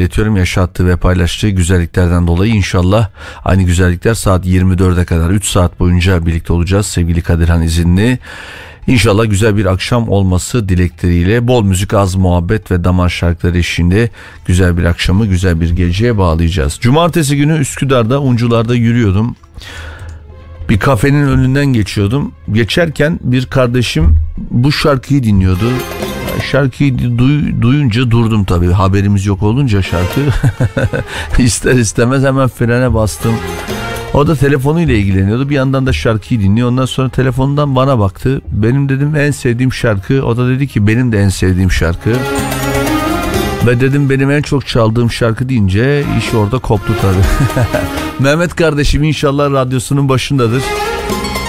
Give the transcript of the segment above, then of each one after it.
iletiyorum yaşattığı ve paylaştığı güzelliklerden dolayı inşallah aynı güzellikler saat 24'e kadar 3 saat boyunca birlikte olacağız sevgili Kadirhan izinli. İnşallah güzel bir akşam olması dilekleriyle bol müzik az muhabbet ve damar şarkıları eşliğinde güzel bir akşamı güzel bir geceye bağlayacağız. Cumartesi günü Üsküdar'da Uncular'da yürüyordum. Bir kafenin önünden geçiyordum. Geçerken bir kardeşim bu şarkıyı dinliyordu. Şarkıyı duy, duyunca durdum tabii. Haberimiz yok olunca şarkı. ister istemez hemen frene bastım. O da telefonuyla ilgileniyordu. Bir yandan da şarkıyı dinliyor. Ondan sonra telefondan bana baktı. Benim dedim en sevdiğim şarkı. O da dedi ki benim de en sevdiğim şarkı. Ve dedim benim en çok çaldığım şarkı deyince iş orada koptu tabii. Mehmet kardeşim inşallah radyosunun başındadır.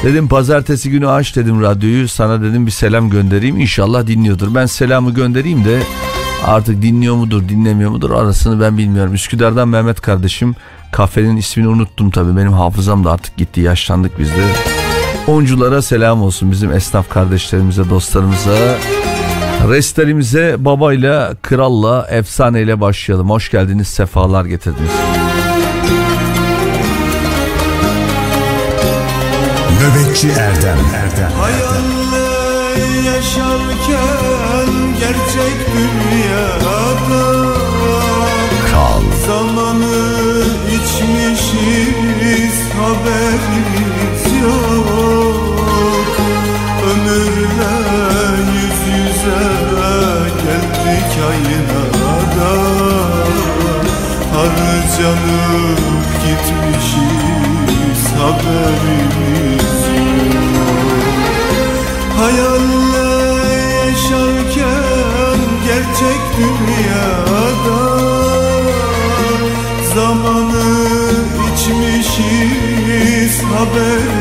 Dedim pazartesi günü aç dedim radyoyu sana dedim bir selam göndereyim inşallah dinliyordur. Ben selamı göndereyim de artık dinliyor mudur dinlemiyor mudur arasını ben bilmiyorum. Üsküdar'dan Mehmet kardeşim kafenin ismini unuttum tabii benim hafızam da artık gitti yaşlandık biz de. Onculara selam olsun bizim esnaf kardeşlerimize dostlarımıza. Restalimize babayla, kralla, efsaneyle başlayalım. Hoş geldiniz, sefalar getirdiniz. Nöbetçi Erdem Erdem. Hayalle yaşarken gerçek dünyada Kal. Zamanı içmişiz haberimiz yok. Ömürle yüz yüze geldik aynada Harcanıp gitmişiz haberimiz içmişiz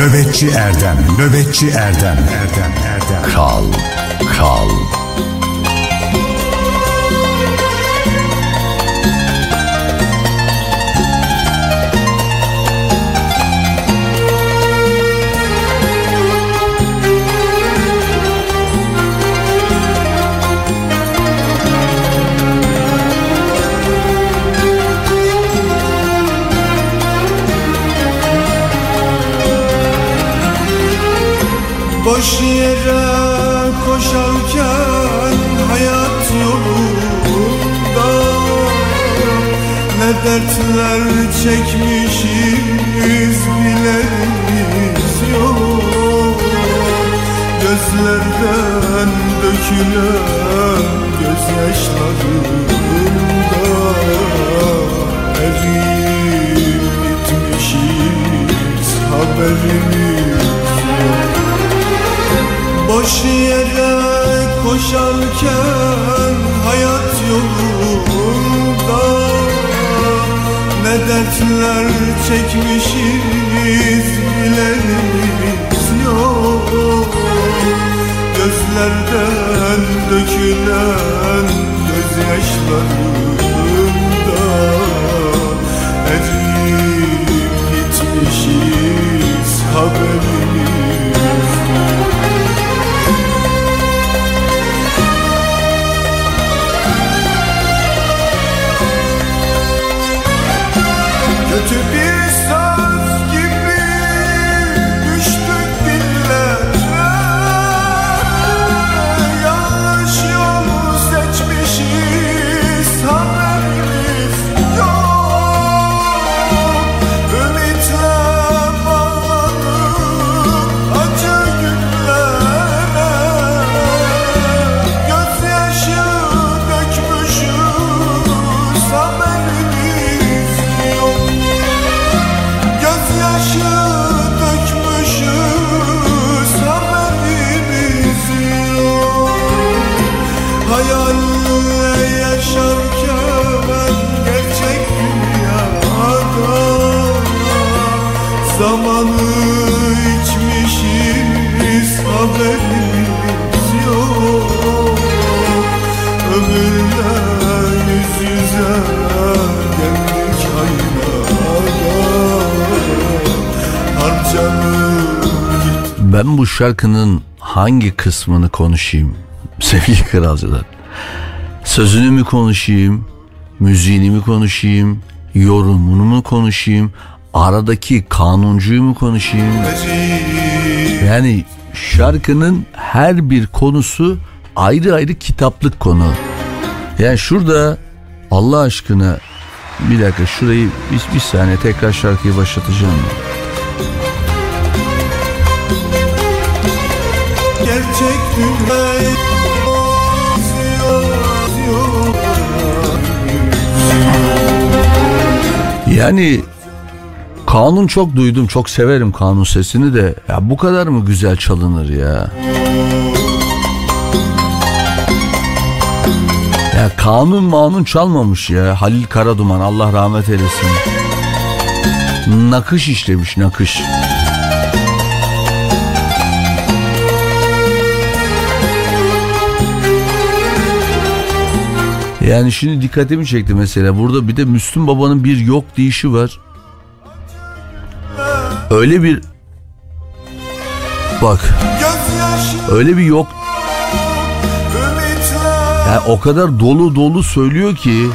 Nöbetçi Erdem Nöbetçi Erdem Erdem Erdem. Kal Kal dertler çekmişiz bilerimiz yok. Gözlerden dökülen gözyaşlarında Eriyip bitmişiz haberimiz yok. Boş yere koşarken hayat yolunda Ne dertler çekmişiz bilerimiz yok. Gözlerden dökülen gözyaşlarında Eriyip gitmişiz haberimiz Kötü bir şarkının hangi kısmını konuşayım sevgili kralcılar? Sözünü mü konuşayım, müziğini mi konuşayım, yorumunu mu konuşayım, aradaki kanuncuyu mu konuşayım? Yani şarkının her bir konusu ayrı ayrı kitaplık konu. Yani şurada Allah aşkına bir dakika şurayı bir, bir saniye tekrar şarkıyı başlatacağım. Gerçek dünyayı Yani kanun çok duydum çok severim kanun sesini de ya bu kadar mı güzel çalınır ya? Ya kanun manun çalmamış ya Halil Karaduman Allah rahmet eylesin. Nakış işlemiş nakış. Yani şimdi dikkatimi çekti mesela burada bir de Müslüm Baba'nın bir yok deyişi var. Öyle bir bak öyle bir yok yani o kadar dolu dolu söylüyor ki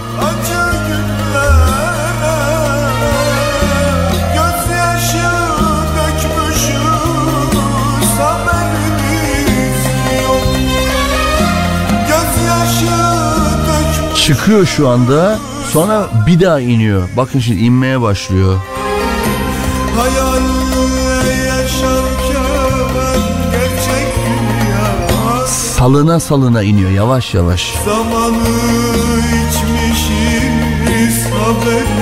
çıkıyor şu anda sonra bir daha iniyor. Bakın şimdi inmeye başlıyor. Salına salına iniyor yavaş yavaş. Zamanı içmişiz haberimiz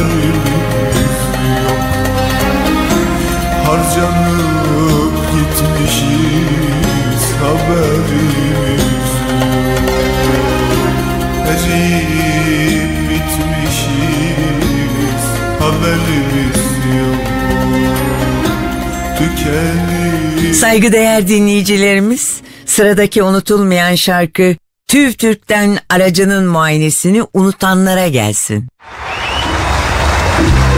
haberimiz yok Harcanıp gitmişiz haberimiz Eriyip bitmişiz haberimiz yok. Tükenip Saygıdeğer dinleyicilerimiz, sıradaki unutulmayan şarkı TÜV TÜRK'ten aracının muayenesini unutanlara gelsin. Thank you.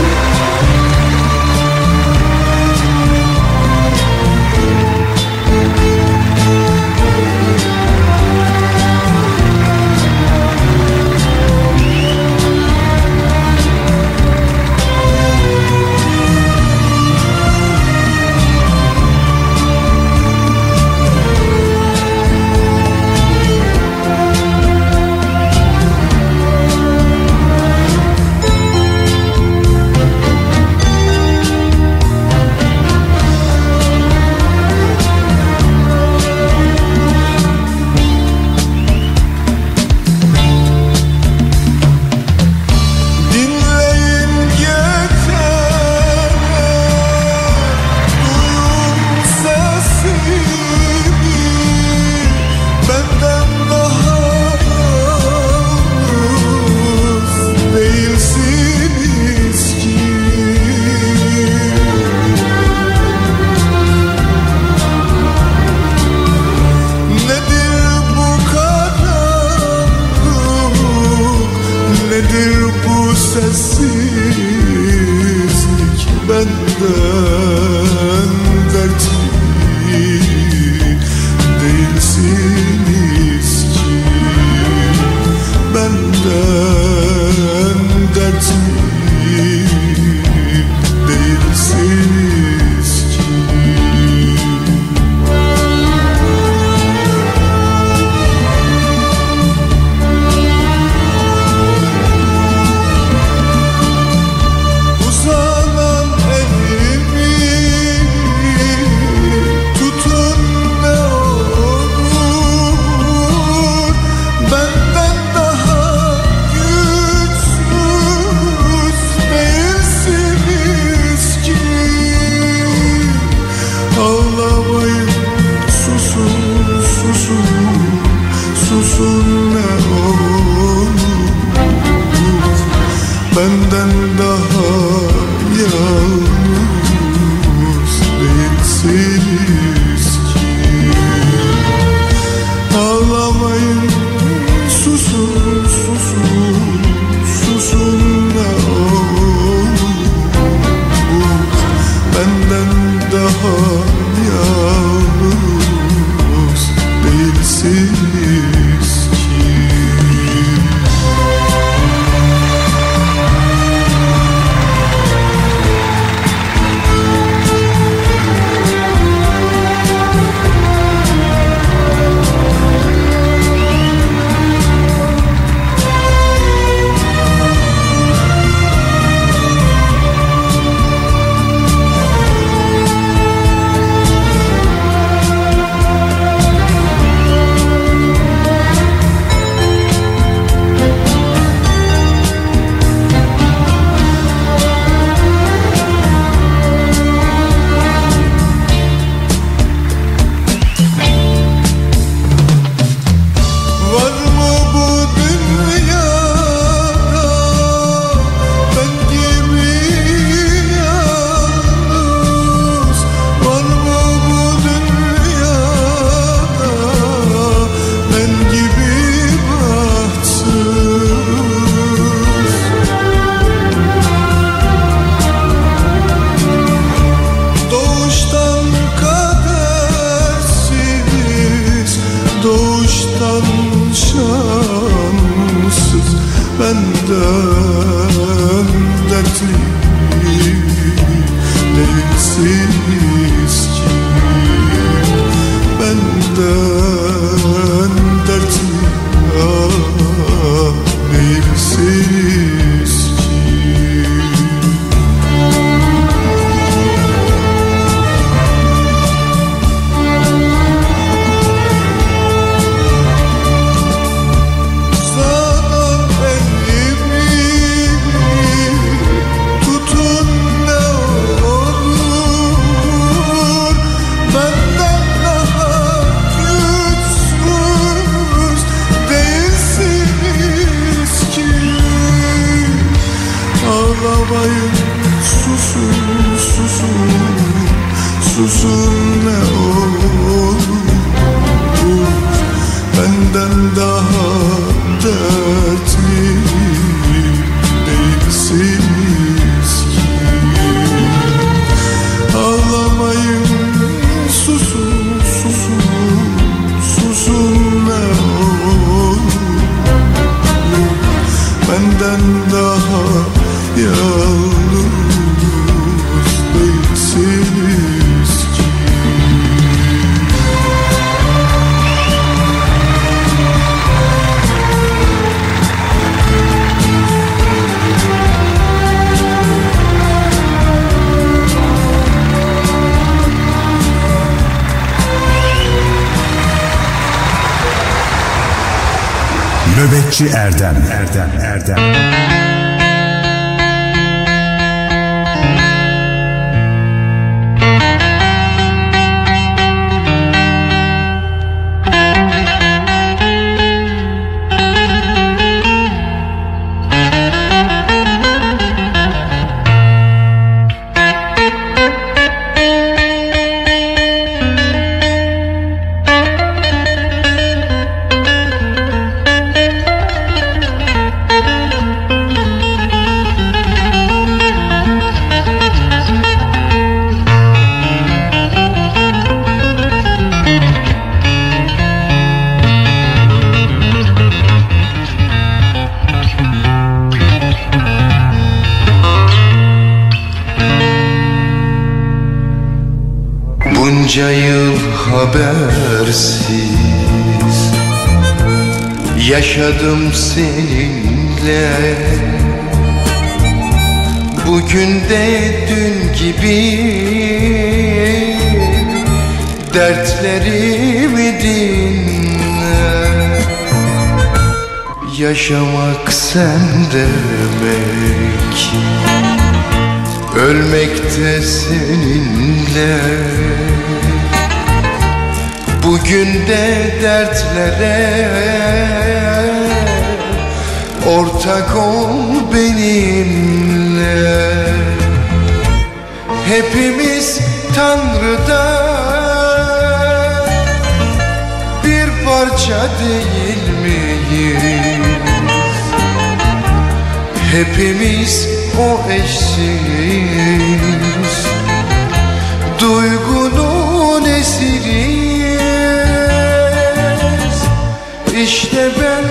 İşte ben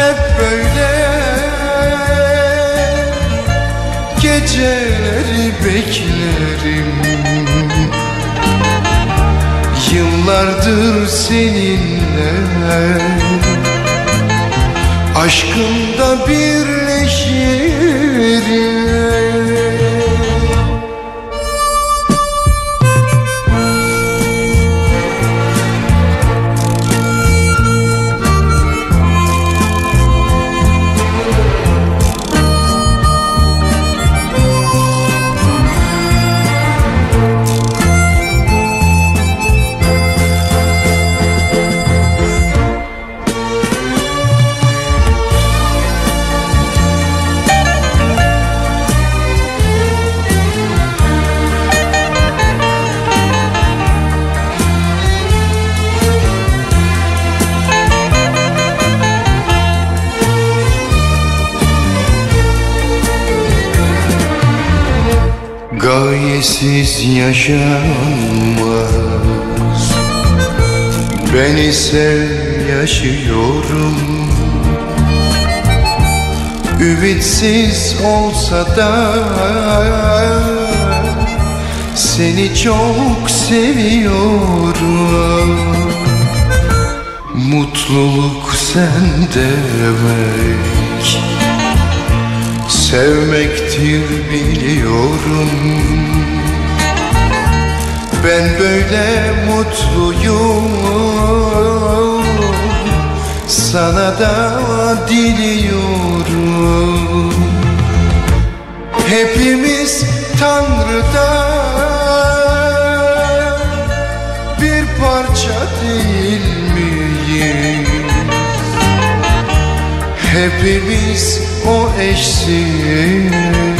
hep böyle. Geceleri beklerim. Yıllardır seninle. Aşkımda birleşirim yaşanmaz. Ben ise yaşıyorum. Ümitsiz olsa da Seni çok seviyorum. Mutluluk sen demek. Sevmektir biliyorum Ben böyle mutluyum. Sana da diliyorum. Hepimiz Tanrı'dan Bir parça değil miyiz? Hepimiz o eşsiz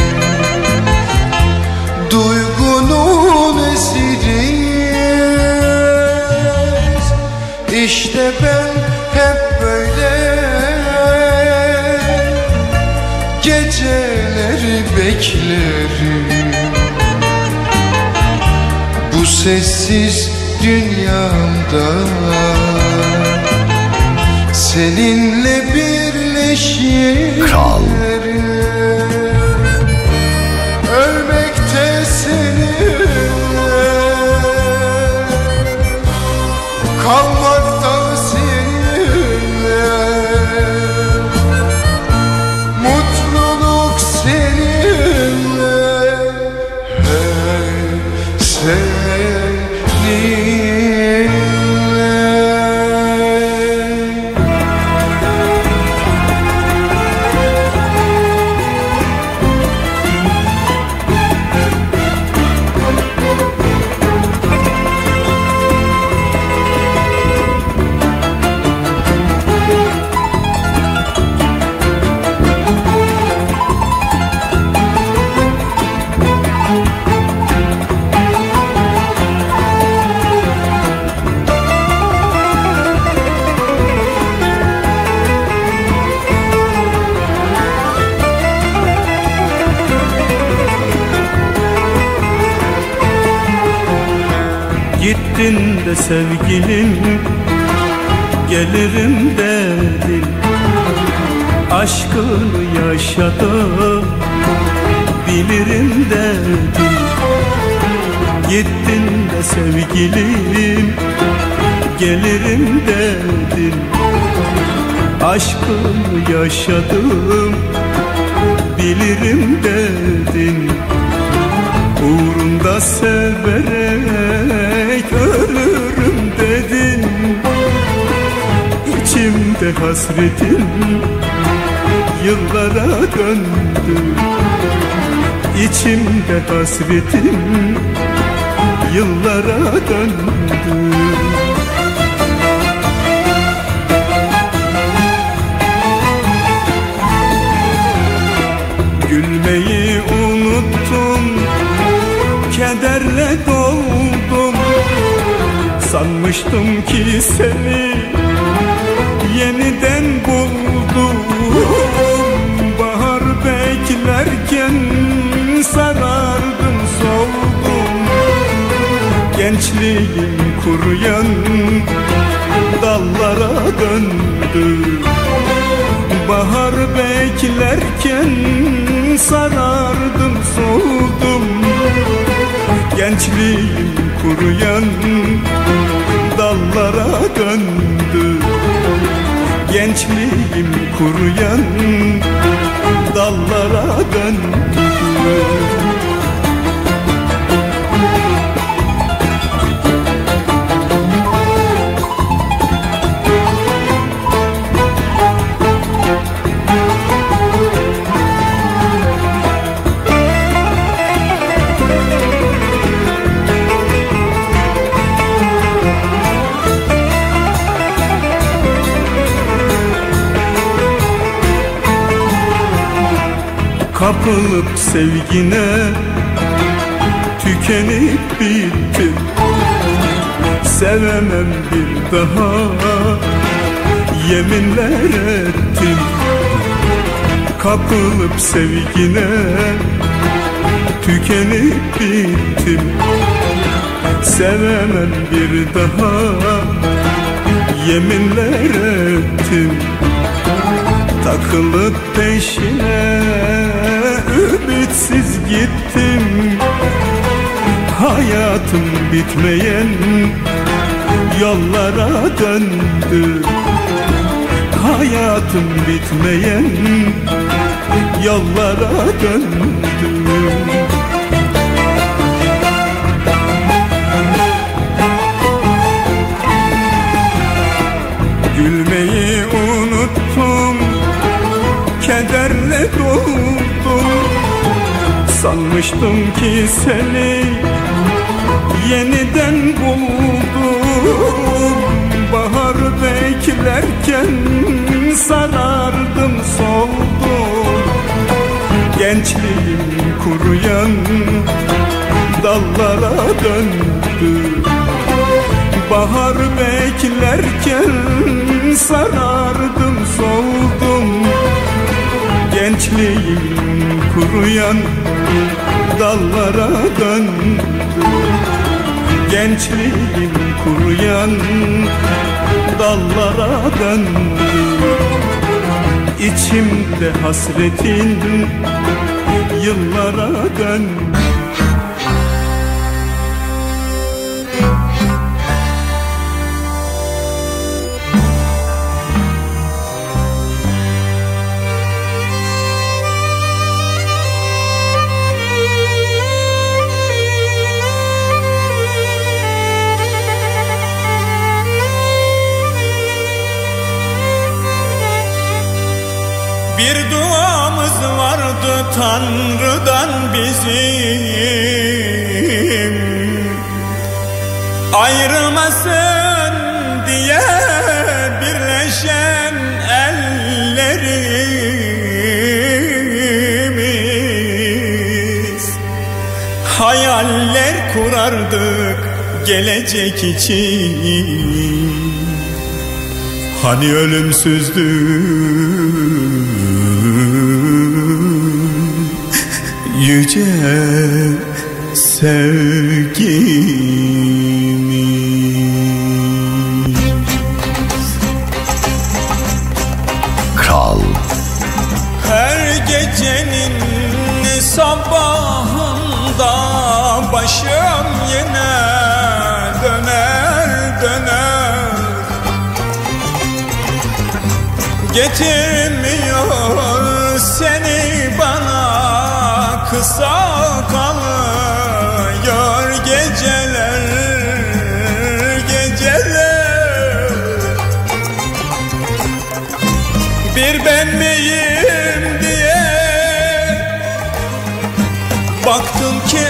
İşte ben hep böyle. Geceleri beklerim. Bu sessiz dünyamda. Seninle birleşirim. Kral. Sevgilim Gelirim dedin Aşkını yaşadım Bilirim dedin Gittin de sevgilim Gelirim dedin Aşkımı yaşadım Bilirim dedin Uğrunda severek İçimde hasretin yıllara döndü. İçimde hasretin yıllara döndü. Gülmeyi unuttum Kederle doldum. Sanmıştım ki seni Yeniden buldum. Bahar beklerken Sarardım soldum Gençliğim kuruyan Dallara döndü. Bahar beklerken sarardım soldum Gençliğim kuruyan dallara döndü Gençliğim kuruyan dallara döndü Kapılıp sevgine Tükenip bittim Sevemem bir daha Yeminler ettim. Kapılıp sevgine Tükenip bittim Sevemem bir daha Yeminler ettim Takılıp peşine ümitsiz gittim. Hayatım bitmeyen yollara döndü Hayatım bitmeyen yollara döndü Kederle doldum Sanmıştım ki seni Yeniden buldum. Bahar beklerken Sarardım soldum. Gençliğim kuruyan Dallara döndü. Bahar beklerken sarardım Gençliğim kuruyan dallara döndü Gençliğim kuruyan dallara döndü İçimde hasretin yıllara döndü Bir duamız vardı Tanrı'dan bizim. Ayrılmasın diye birleşen ellerimiz. Hayaller kurardık gelecek için. Hani ölümsüzdü yüce sevgimiz. Kral. Her gecenin sabahında başım yine döner döner. Getirmiyor seni bana kısa kalıyor geceler geceler. Bir ben miyim diye Baktım ki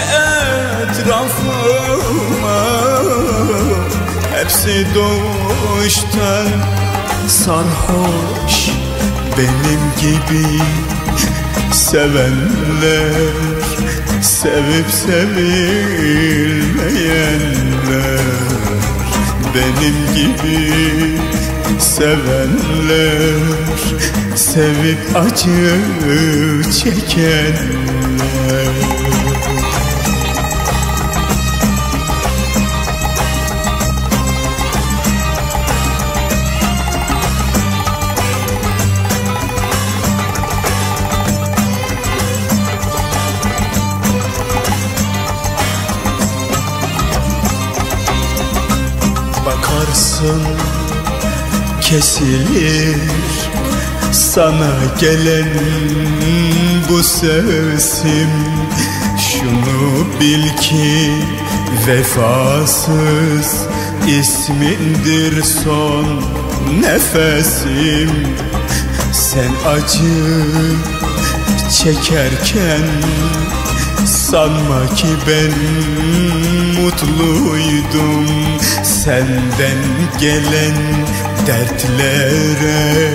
etrafıma Hepsi doğuştan sarhoş Benim gibi sevenler Sevip sevilmeyenler. Benim gibi sevenler Sevip acı çekenler Bakarsın kesilir sana gelen bu sesim. Şunu bil ki vefasız ismindir son nefesim. Sen acı çekerken Sanma ki ben mutluydum. Senden gelen dertlere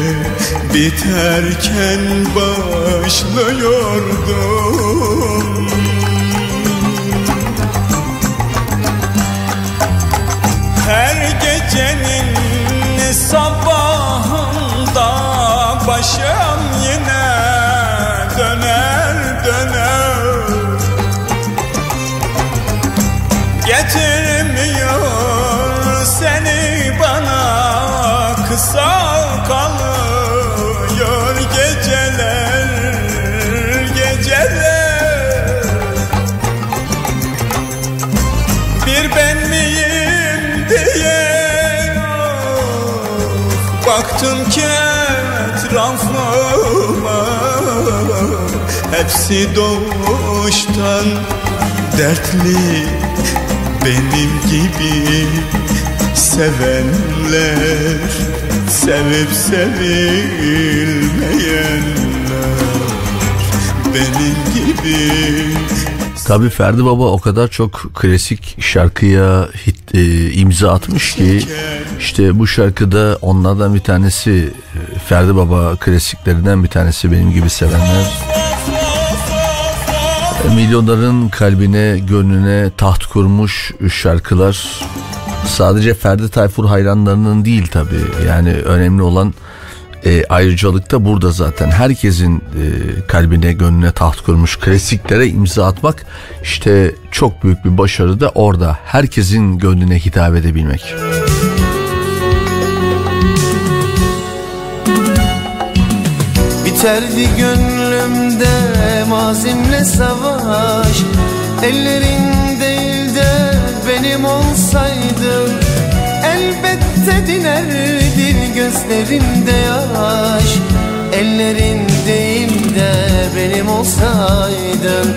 Biterken başlıyordum. Her gecenin sabahında başım Baktım ki etrafıma Hepsi doğuştan dertli. Benim gibi sevenler Sevip sevilmeyenler. Benim gibi Tabii Ferdi Baba o kadar çok klasik şarkıya e, imza atmış ki işte bu şarkıda onlardan bir tanesi e, Ferdi Baba klasiklerinden bir tanesi benim gibi sevenler. E, Milyonların kalbine, gönlüne taht kurmuş şarkılar sadece Ferdi Tayfur hayranlarının değil tabii. Yani önemli olan e, ayrıcalık da burada zaten. Herkesin e, kalbine, gönlüne taht kurmuş klasiklere imza atmak işte çok büyük bir başarı da orada. Herkesin gönlüne hitap edebilmek. Biterdi gönlümde mazimle savaş Ellerin değil de benim olsaydın gözlerinde yaş Ellerin değil de benim olsaydın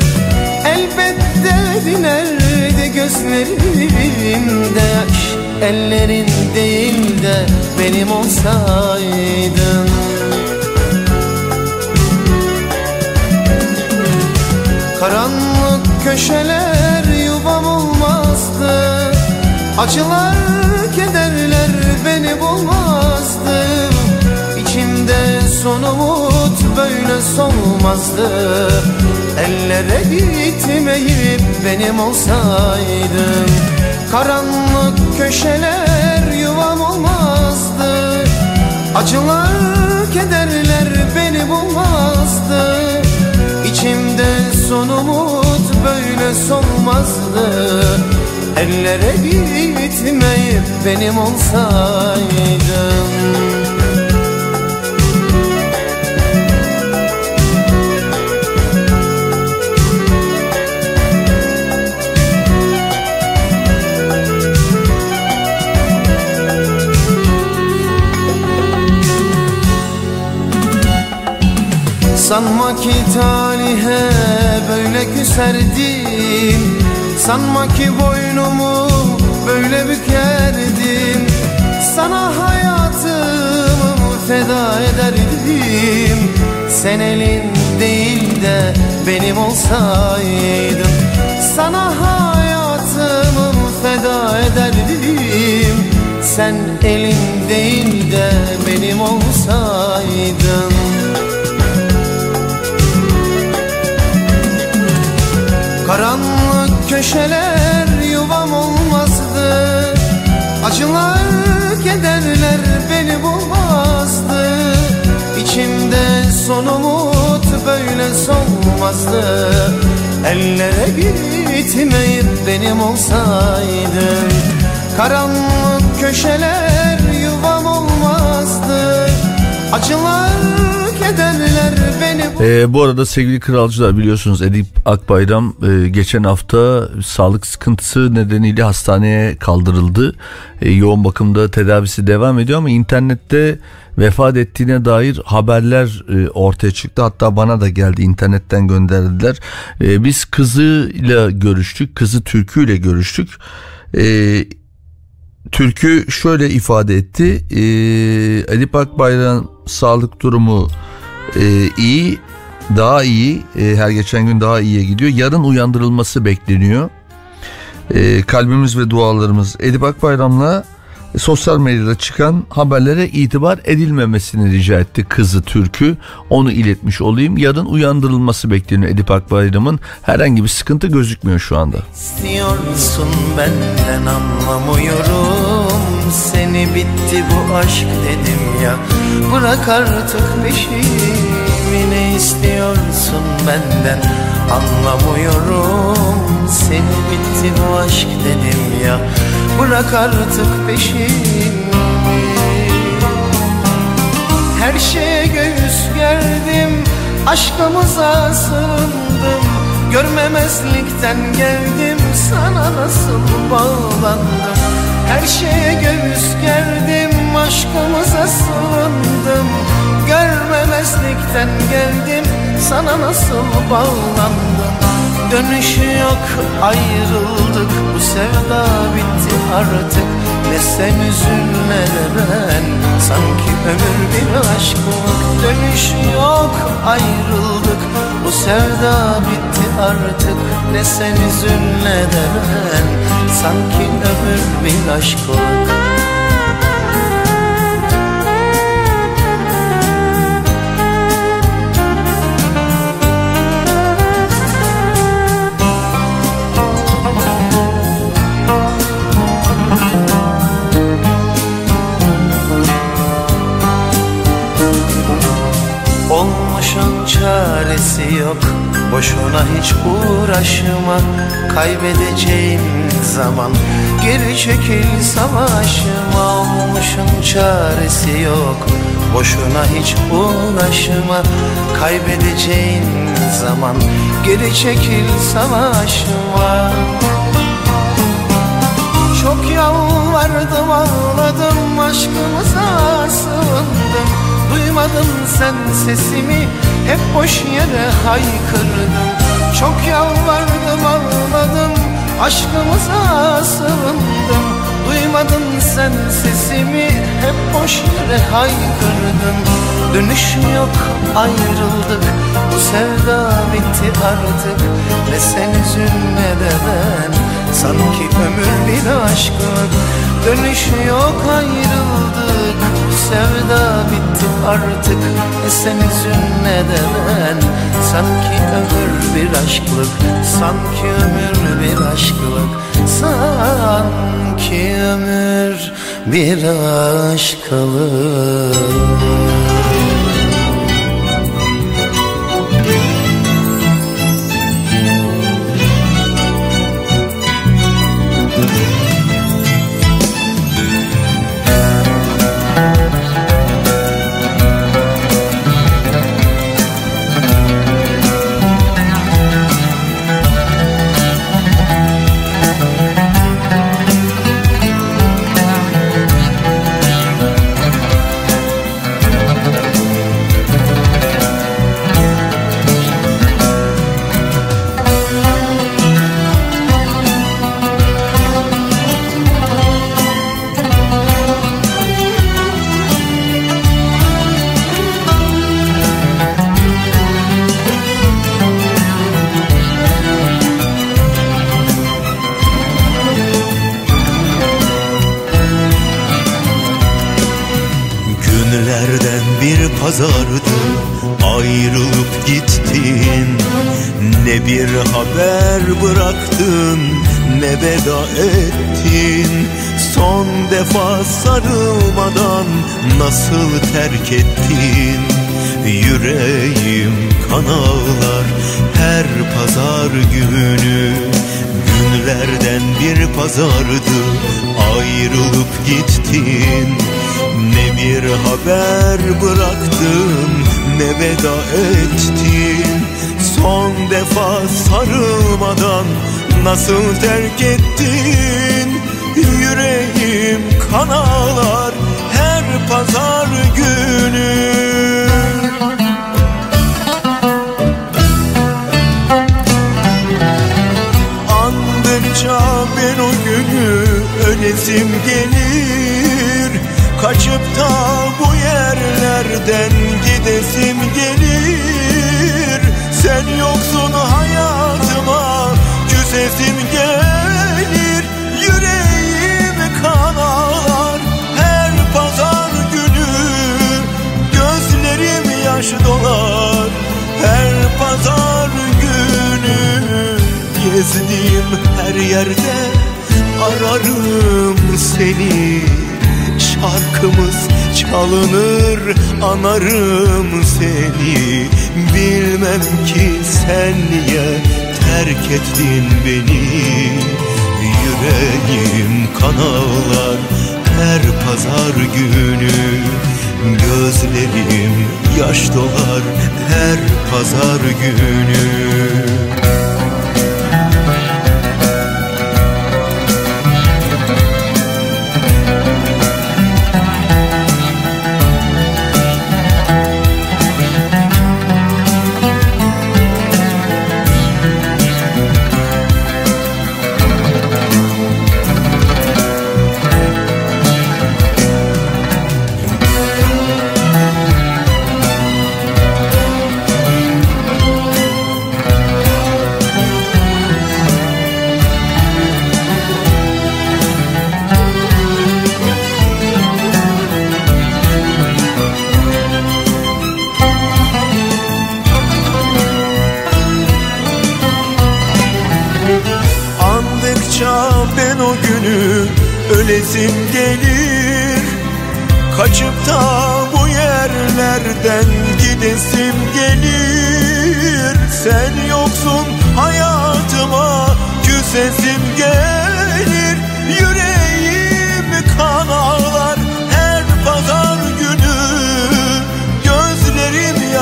Elbette dinerdi gözlerimde yaş Ellerin değil de benim olsaydın Karanlık köşeler yuvam olmazdı Acılar son umut böyle solmazdı. Ellere gitmeyip benim olsaydın Karanlık köşeler yuvam olmazdı. Acılar kederler beni bulmazdı. İçimde son umut böyle solmazdı. Ellere gitmeyip benim olsaydın Sanma ki talihe böyle küserdim. Sanma ki boynumu böyle bükerdim. Sana hayatımı feda ederdim. Sen elin değil de benim olsaydın. Sana hayatımı feda ederdim. Sen elin değil de benim olsaydın Karanlık köşeler yuvam olmazdı. Acılar kederler beni bulmazdı. İçimde son umut böyle solmazdı. Ellere gitmeyip benim olsaydın Karanlık köşeler yuvam olmazdı. Acılar kederler Ee, bu arada sevgili kralcılar biliyorsunuz Edip Akbayram e, geçen hafta sağlık sıkıntısı nedeniyle hastaneye kaldırıldı. E, yoğun bakımda tedavisi devam ediyor ama internette vefat ettiğine dair haberler e, ortaya çıktı. Hatta bana da geldi internetten gönderdiler. E, biz kızıyla görüştük. Kızı Türkü ile görüştük. E, Türkü şöyle ifade etti. E, Edip Akbayram sağlık durumu e, iyi, daha iyi. E, her geçen gün daha iyiye gidiyor. Yarın uyandırılması bekleniyor. E, kalbimiz ve dualarımız Edip Akbayram'la sosyal medyada çıkan haberlere itibar edilmemesini rica etti kızı Türk'ü. Onu iletmiş olayım. Yarın uyandırılması bekleniyor Edip Akbayram'ın. Herhangi bir sıkıntı gözükmüyor şu anda. İstiyorsun benden anlamıyorum Seni bitti bu aşk dedim ya Bırak artık peşimi Ne istiyorsun benden anlamıyorum. Seni bitti bu aşk dedim ya Bırak artık peşimi. Her şeye göğüs gerdim Aşkımıza sığındım. Görmemezlikten geldim Sana nasıl bağlandım? Her şeye göğüs gerdim Aşkımıza sığındım. Görmemezlikten geldim Sana nasıl bağlandım? Dönüşü yok ayrıldık. Bu sevda bitti artık. Ne sen üzül ne de ben. Sanki ömür bir aşklık Dönüşü yok ayrıldık. Bu sevda bitti artık. Ne sen üzül ne de ben. Sanki ömür bir aşklık Boşuna hiç uğraşma. Kaybedeceğim zaman Geri çekil savaşma. Olmuşun çaresi yok Boşuna hiç uğraşma. Kaybedeceğin zaman Geri çekil savaşma. Çok yalvardım ağladım aşkımıza sığındım. Duymadın sen sesimi hep boş yere haykırdım Çok yalvardım ağladım aşkımıza sığındım. Duymadın sen sesimi. Hep boş yere haykırdım Dönüş yok ayrıldık. Bu sevda bitti artık. Ne sen üzül ne de ben sanki ömür bir aşklık Dönüş yok ayrıldık. Sevda bitti artık sen üzül ne de ben. Sanki ömür bir aşklık Sanki ömür bir aşklık. Sanki ömür bir aşklık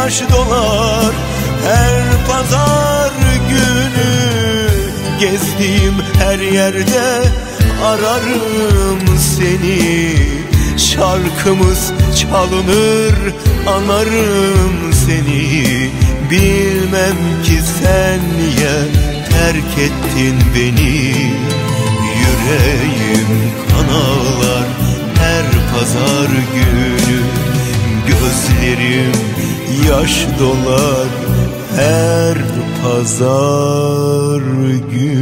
yaş dolar. Her pazar günü Gezdiğim her yerde ararım seni. Şarkımız çalınır anarım seni. Bilmem ki sen ya terk ettin beni. Yüreğim kanalar her pazar günü Gözlerim yaş dolar her pazar günü.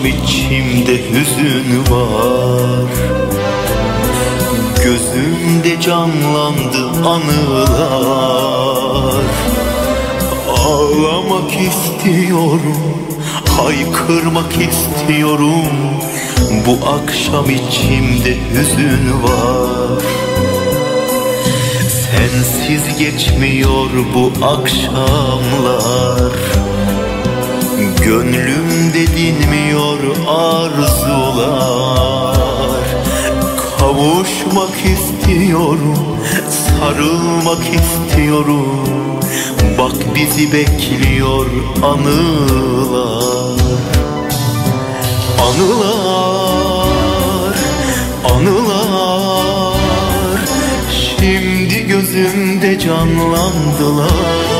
Anam içimde hüzün var. Gözümde canlandı anılar. Ağlamak istiyorum Haykırmak istiyorum. Bu akşam içimde hüzün var. Sensiz geçmiyor bu akşamlar. Gönlümde dinmiyor arzular. Kavuşmak istiyorum, sarılmak istiyorum. Bak bizi bekliyor anılar. Anılar, anılar. Şimdi gözümde canlandılar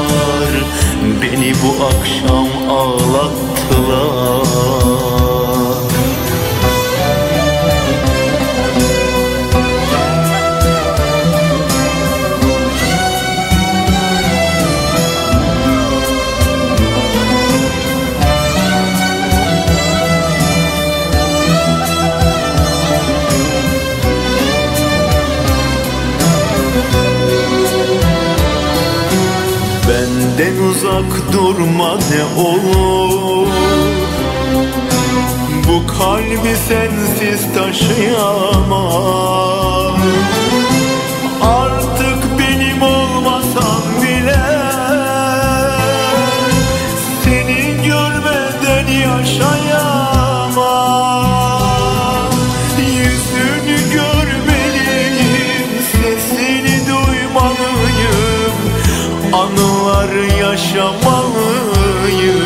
Beni bu akşam ağlattılar uzak durma ne olur. Bu kalbi sensiz taşıyamam yaşamalıyım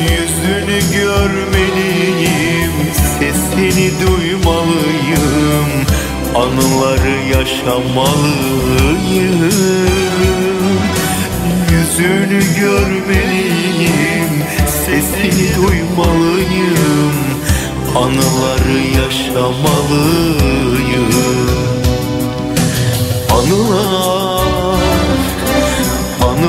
Yüzünü görmeliyim Sesini duymalıyım. Anıları yaşamalıyım. Yüzünü görmeliyim Sesini duymalıyım. Anıları yaşamalıyım. Anılar,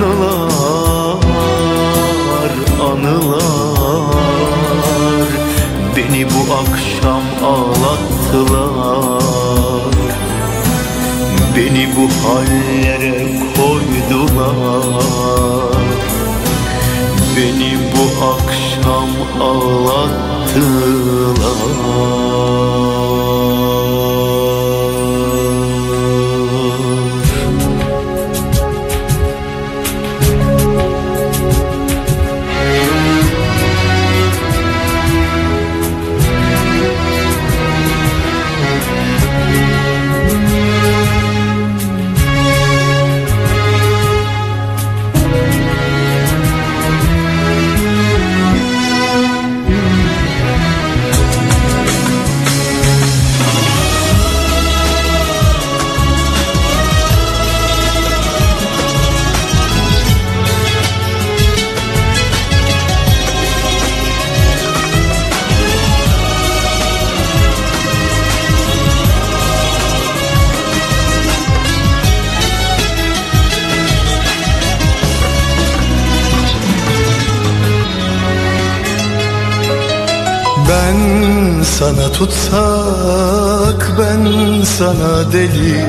Anılar, anılar. Beni bu akşam ağlattılar. Beni bu hallere koydular. Beni bu akşam ağlattılar deli.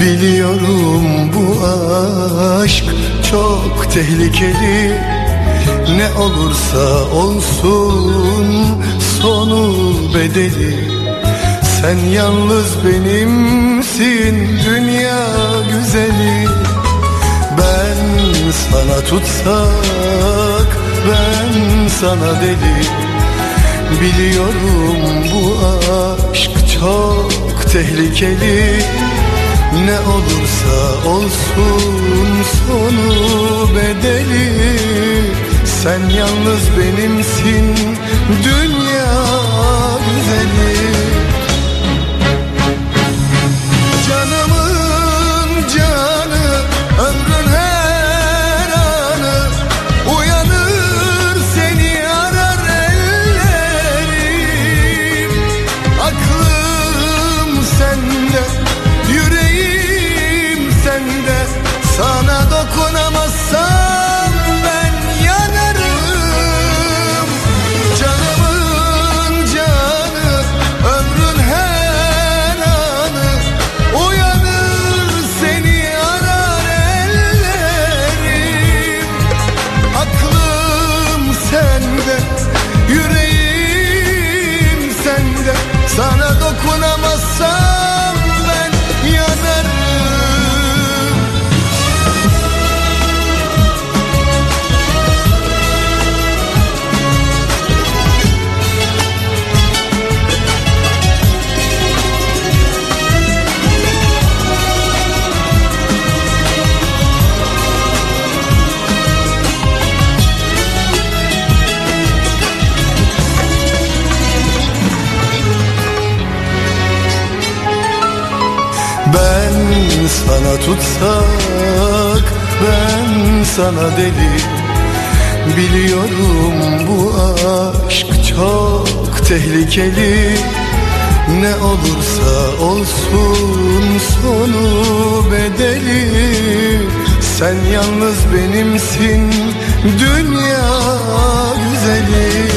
Biliyorum bu aşk çok tehlikeli. Ne olursa olsun sonu bedeli. Sen yalnız benimsin dünya güzeli. Ben sana tutsak ben sana deli. Biliyorum bu aşk çok tehlikeli. Ne olursa olsun sonu bedeli. Sen yalnız benimsin dünya güzeli sana tutsak ben sana deli. Biliyorum bu aşk çok tehlikeli. Ne olursa olsun sonu bedeli. Sen yalnız benimsin dünya güzeli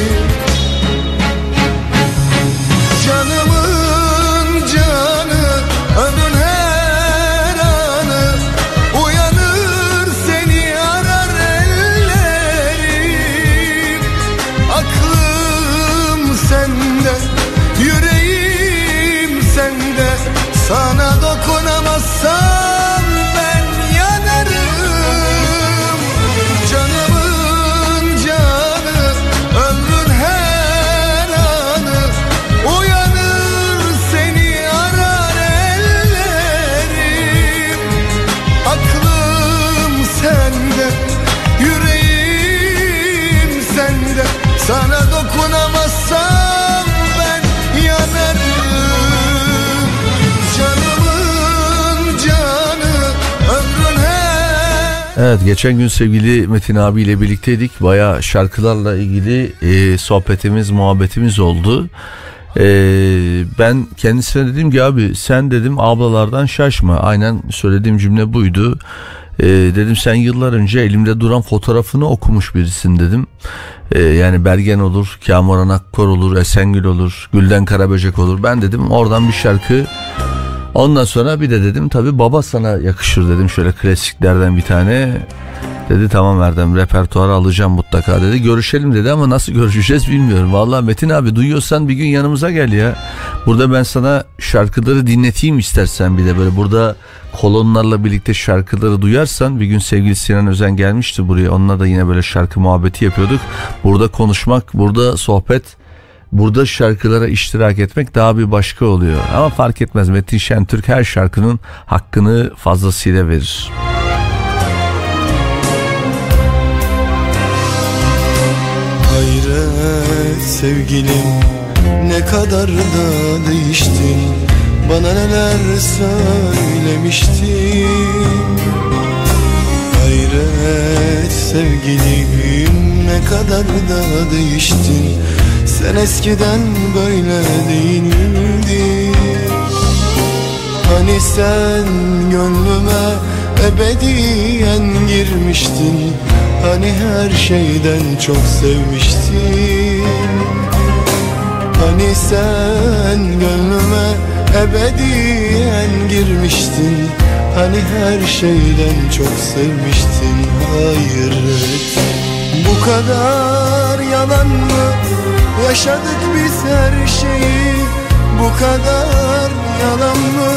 Sana Evet geçen gün sevgili Metin abiyle birlikteydik. Baya şarkılarla ilgili e, sohbetimiz, muhabbetimiz oldu. E, ben kendisine dedim ki abi sen dedim ablalardan şaşma. Aynen söylediğim cümle buydu. E, dedim sen yıllar önce elimde duran fotoğrafını okumuş birisin dedim. E, yani Bergen olur, Kamuran Akkor olur, Esengül olur, Gülden Karaböcek olur. Ben dedim oradan bir şarkı Ondan sonra bir de dedim tabi baba sana yakışır dedim şöyle klasiklerden bir tane. Dedi tamam Erdem repertuara alacağım mutlaka dedi. Görüşelim dedi ama nasıl görüşeceğiz bilmiyorum. Vallahi Metin abi duyuyorsan bir gün yanımıza gel ya. Burada ben sana şarkıları dinleteyim istersen bir de böyle burada kolonlarla birlikte şarkıları duyarsan bir gün sevgili Sinan Özen gelmişti buraya. Onunla da yine böyle şarkı muhabbeti yapıyorduk. Burada konuşmak, burada sohbet Burada şarkılara iştirak etmek daha bir başka oluyor. Ama fark etmez Metin Şentürk her şarkının hakkını fazlasıyla verir. Hayret sevgilim ne kadar da değiştin Bana neler söylemiştin Hayret sevgilim ne kadar da değiştin Sen eskiden böyle değildin. Hani sen gönlüme ebediyen girmiştin. Hani her şeyden çok sevmiştin. Hani sen gönlüme ebediyen girmiştin. Hani her şeyden çok sevmiştin. Hayret Bu kadar yalan mı yaşadık biz her şeyi. Bu kadar yalan mı?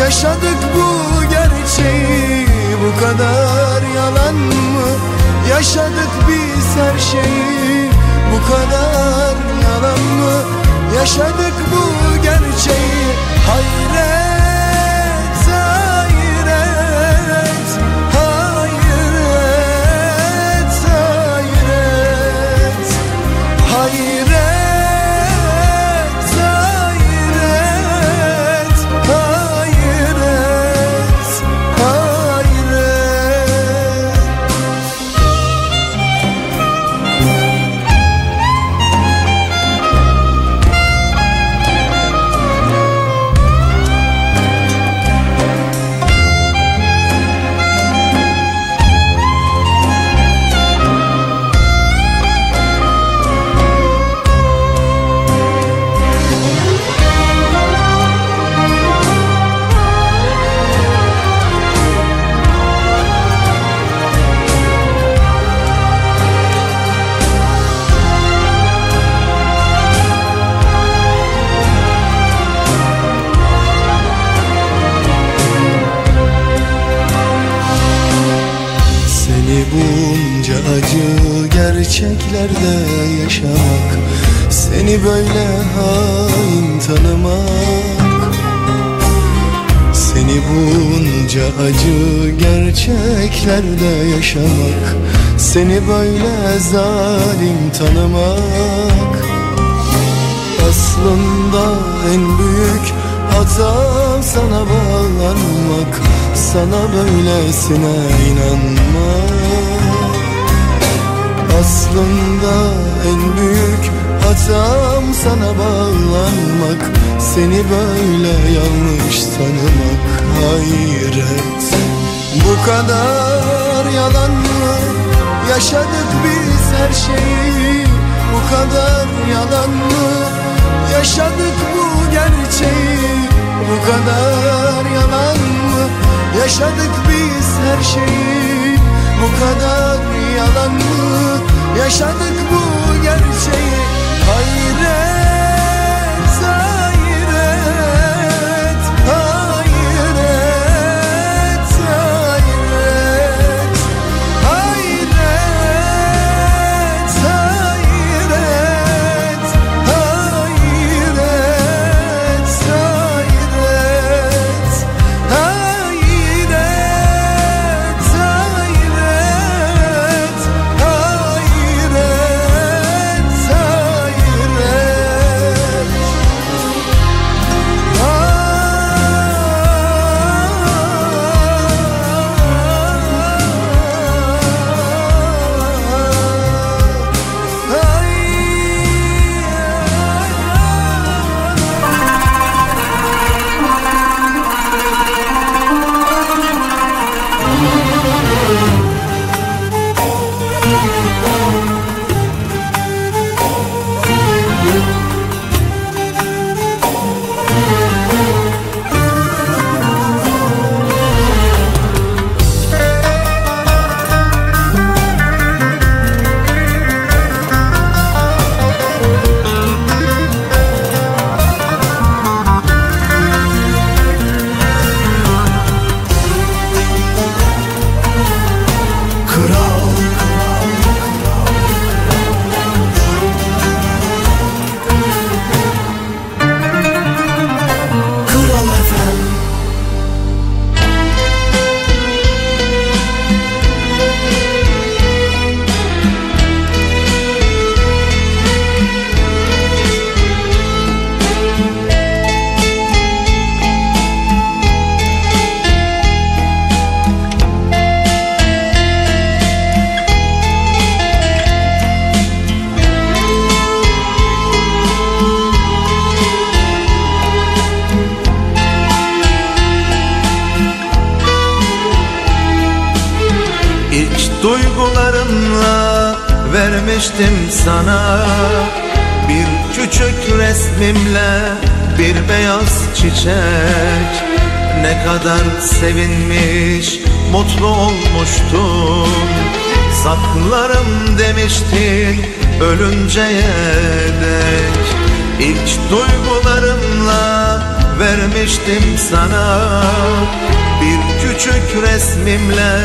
Yaşadık bu gerçeği. Bu kadar yalan mı? Yaşadık biz her şeyi. Bu kadar yalan mı? Yaşadık bu gerçeği. Hayret, acı gerçeklerde yaşamak Seni böyle hain tanımak. Seni bunca acı gerçeklerde yaşamak Seni böyle zalim tanımak. Aslında en büyük hatam sana bağlanmak Sana böylesine inanmak Aslında en büyük hatam sana bağlanmak. Seni böyle yanlış tanımak. Hayret. Bu kadar yalan mı? Yaşadık biz her şeyi. Bu kadar yalan mı? Yaşadık bu gerçeği. Bu kadar yalan mı? Yaşadık biz her şeyi Bu kadar yalan mı yaşadık bu gerçeği. Hayret, vermiştim sana. Bir küçük resmimle bir beyaz çiçek. Ne kadar sevinmiş, mutlu olmuştun Saklarım demiştin ölünceye dek. İlk duygularımla vermiştim sana. Bir küçük resmimle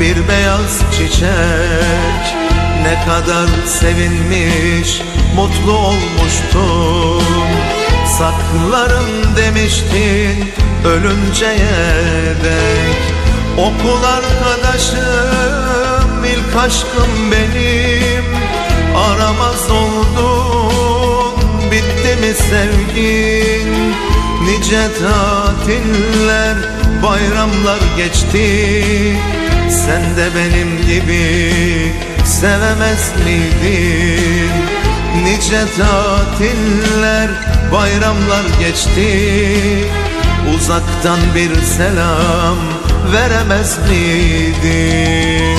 bir beyaz çiçek Ne kadar sevinmiş, mutlu olmuştum. Saklarım demiştin ölünceye dek. Okul arkadaşım ilk aşkım benim. Aramaz oldu sevgin? Nice tatiller bayramlar geçti. Sen de benim gibi sevemez miydin? Nice tatiller bayramlar geçti. Uzaktan bir selam veremez miydin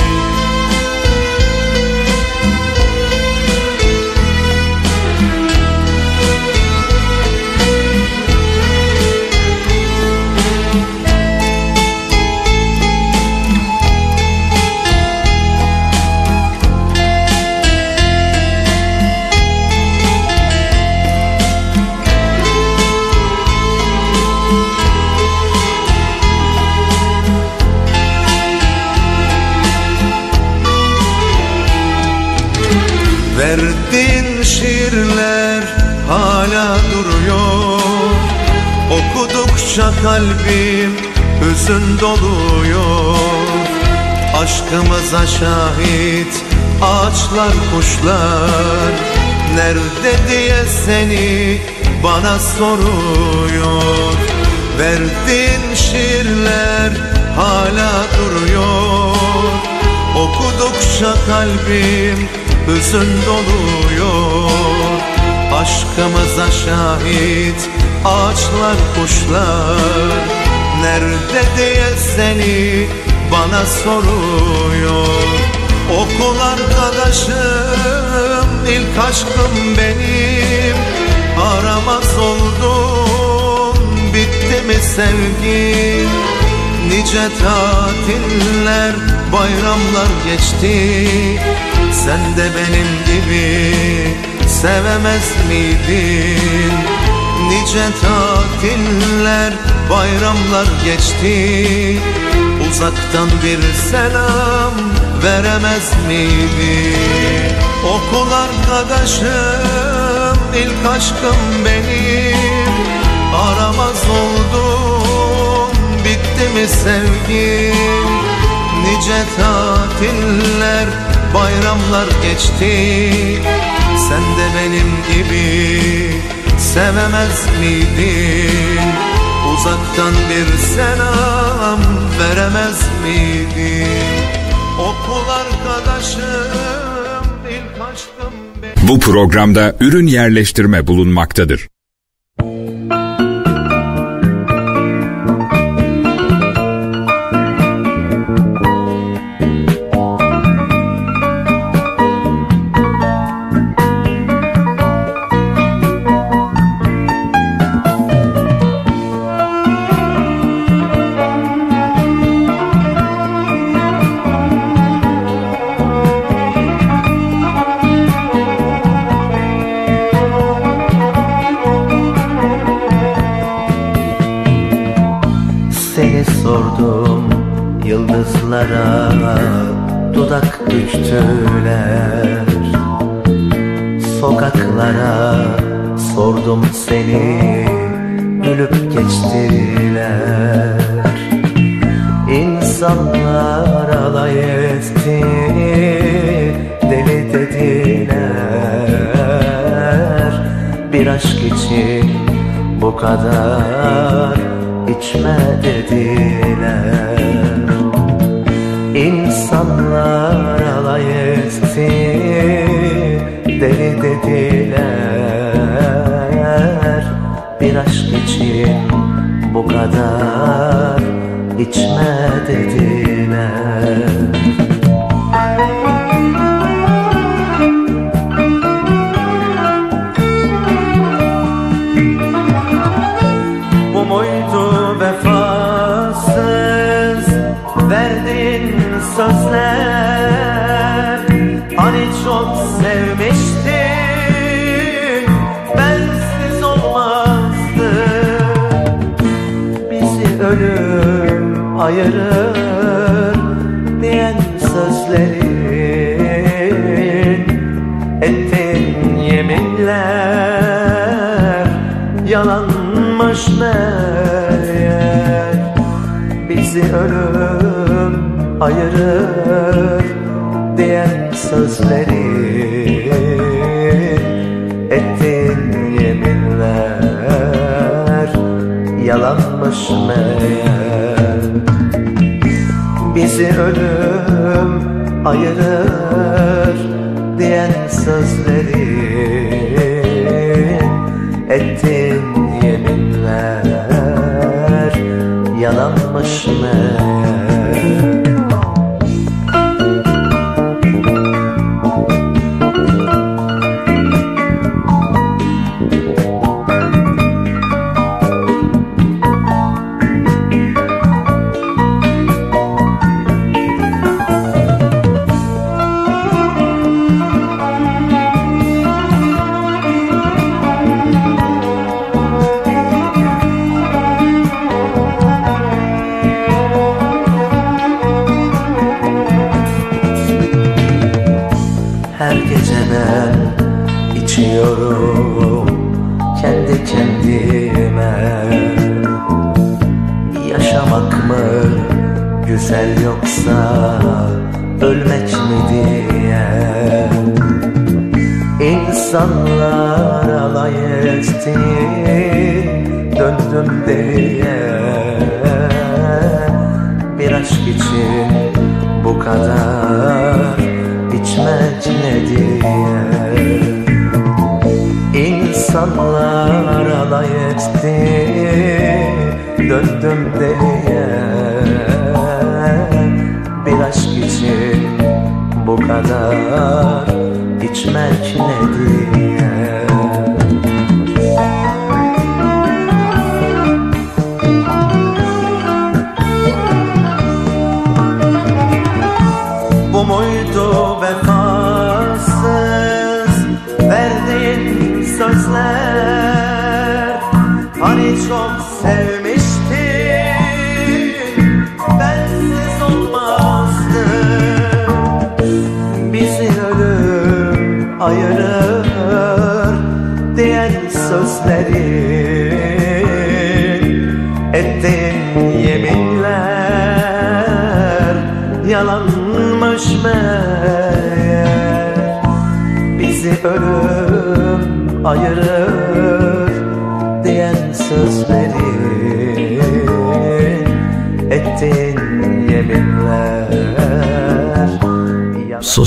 Okudukça kalbim hüzün doluyor. Aşkımıza şahit ağaçlar kuşlar. Nerede diye seni bana soruyor. Verdiğin şiirler hala duruyor. Okudukça kalbim hüzün doluyor. Aşkımıza şahit ağaçlar kuşlar Nerede diye seni bana soruyor. Okul arkadaşım ilk aşkım benim. Aramaz oldum bitti mi sevgin? Nice tatiller bayramlar geçti. Sen de benim gibi sevemez miydin Nice tatiller bayramlar geçti. Uzaktan bir selam veremez miydin Okul arkadaşım ilk aşkım benim. Aramaz oldum bitti mi sevgim? Nice tatiller bayramlar geçti. Sen de benim gibi sevemez miydin? Uzaktan bir selam veremez miydin? Okul arkadaşım ilk aşkım Bu programda ürün yerleştirme bulunmaktadır.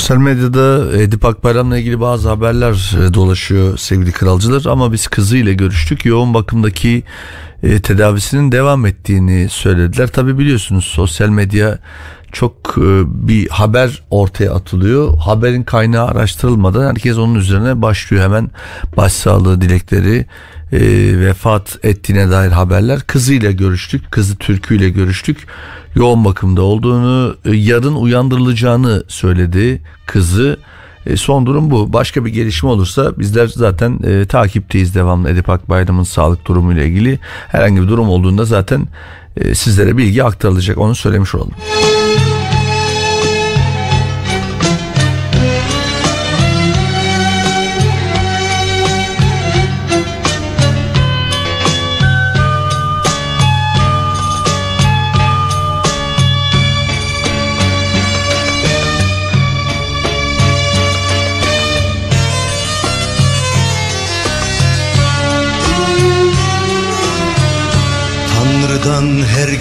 Sosyal medyada Edip Akbayram'la ilgili bazı haberler e, dolaşıyor sevgili kralcılar ama biz kızıyla görüştük. Yoğun bakımdaki e, tedavisinin devam ettiğini söylediler. Tabi biliyorsunuz sosyal medya çok e, bir haber ortaya atılıyor. Haberin kaynağı araştırılmadan herkes onun üzerine başlıyor hemen başsağlığı dilekleri e, vefat ettiğine dair haberler. Kızıyla görüştük. Kızı Türkü ile görüştük. Yoğun bakımda olduğunu, e, yarın uyandırılacağını söyledi kızı. E, son durum bu. Başka bir gelişme olursa bizler zaten e, takipteyiz devamlı Edip Akbayram'ın sağlık durumuyla ilgili. Herhangi bir durum olduğunda zaten e, sizlere bilgi aktarılacak. Onu söylemiş olalım.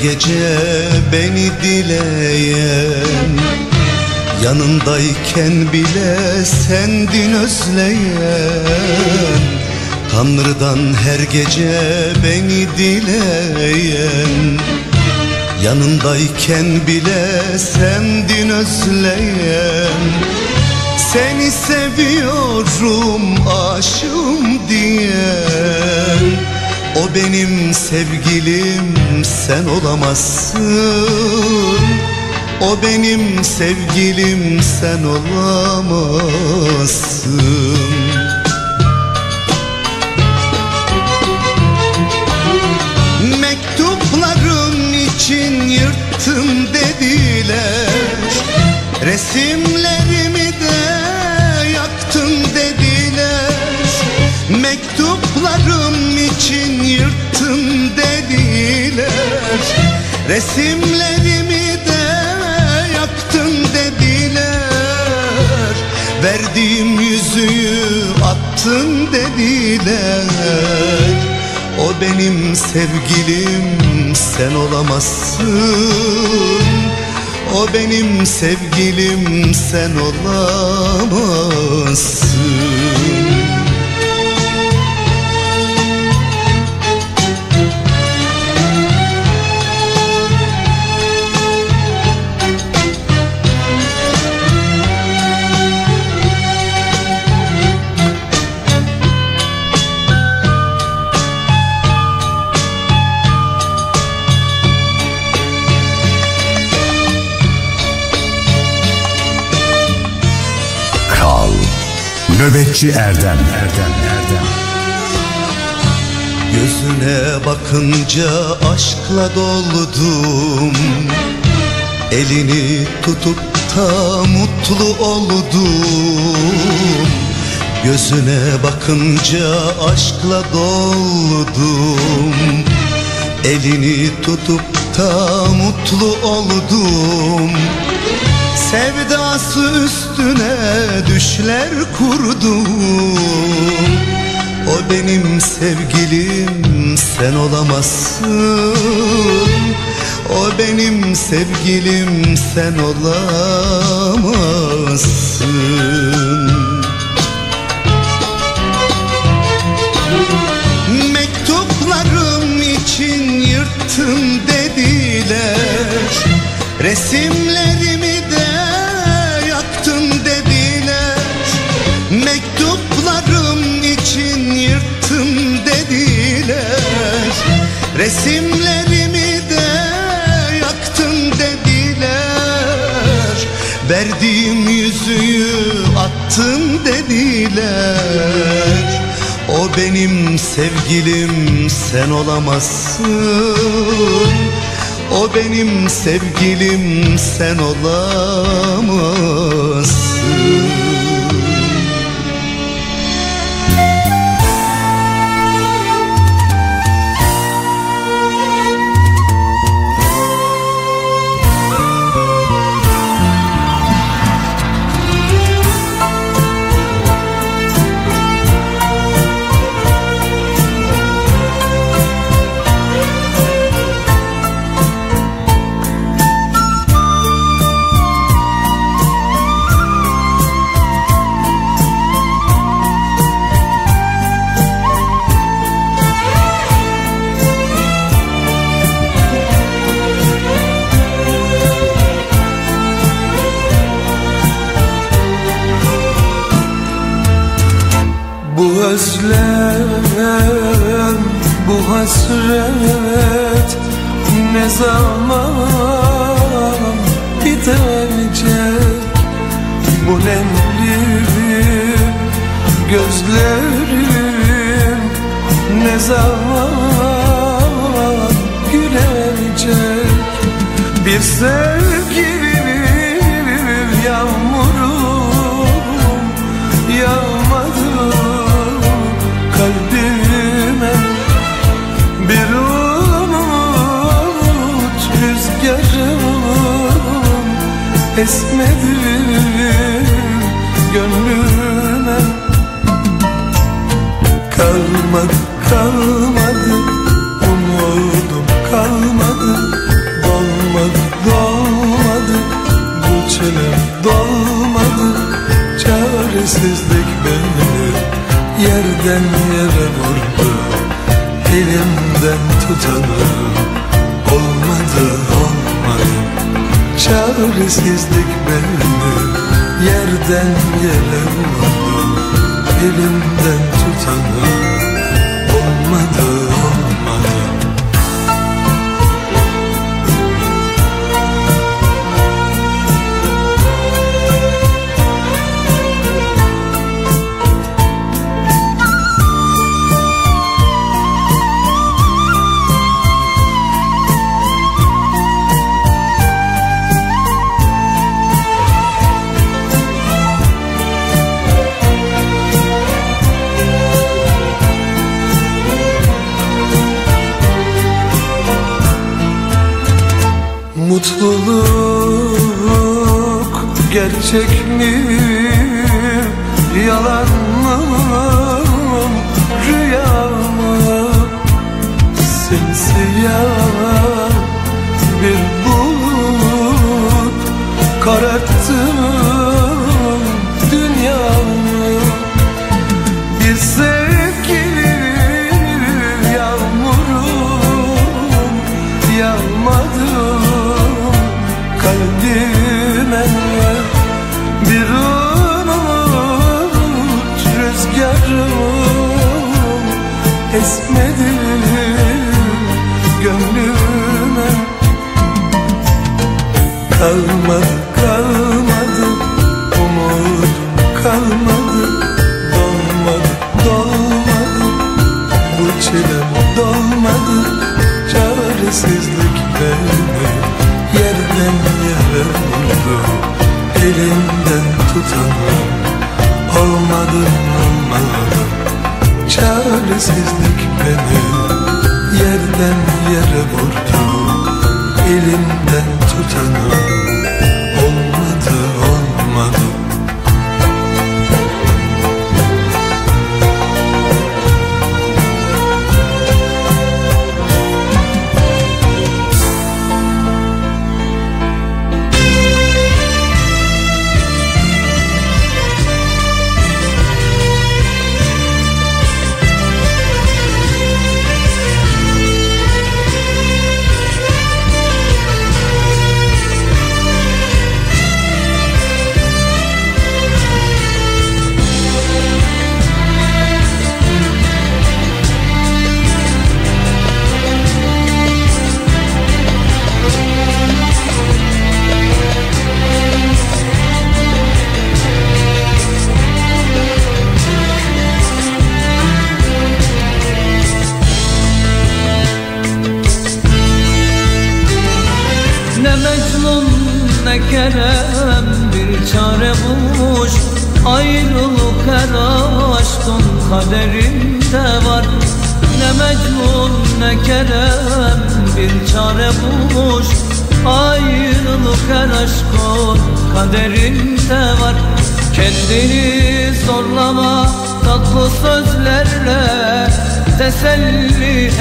Gece beni dileyen Yanındayken bile sendin özleyen Tanrı'dan her gece beni dileyen Yanındayken bile sendin özleyen. Seni seviyorum aşığım diyen O benim sevgilim sen olamazsın. O benim sevgilim sen olamazsın. Mektupların için yırttım dediler. Resimlerimi Resimlerimi de yaktın dediler. Verdiğim yüzüğü attın dediler. O benim sevgilim sen olamazsın. O benim sevgilim sen olamazsın Nöbetçi Erdem. Erdem Erdem. Gözüne bakınca aşkla doldum. Elini tutup da mutlu oldum. Gözüne bakınca aşkla doldum. Elini tutup da mutlu oldum Sevdası üstüne düşler kurdum O benim sevgilim sen olamazsın. O benim sevgilim sen olamazsın. Mektuplarım için yırttın dediler. Resimlerimi Resimlerimi de yaktın dediler. Verdiğim yüzüğü attın dediler. O benim sevgilim sen olamazsın. O benim sevgilim sen olamazsın zaman gülecek? Bir sevgilim yağmurum yağmadı kalbime bir umut rüzgarım esmedi gönlüme kalmadı kalmadı. Umudum kalmadı. Dolmadı dolmadı. Bu çilem dolmadı. Çaresizlik beni yerden yere vurdu. Elimden tutanı olmadı olmadı. Çaresizlik beni yerden yere vurdu. Elimden tutanı olmadı Mutluluk gerçek mi? Yalan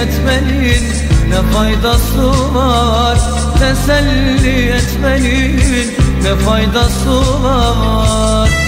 etmenin ne faydası var? Teselli etmenin ne faydası var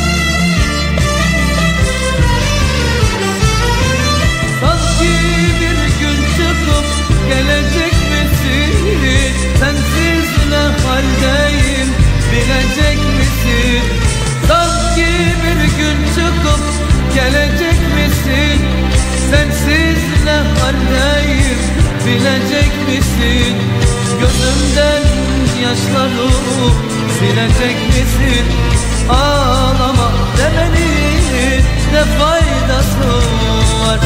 silecek misin? Ağlama demenin ne faydası var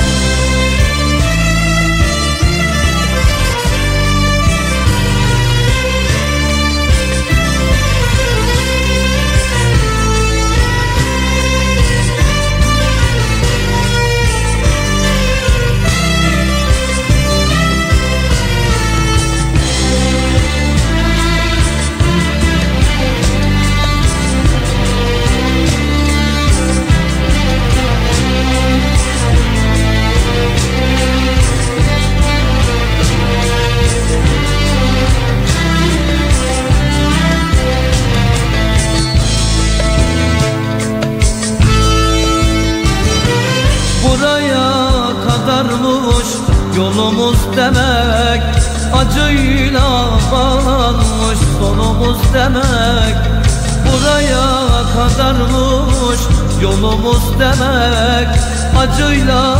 kadarmış yolumuz demek Acıyla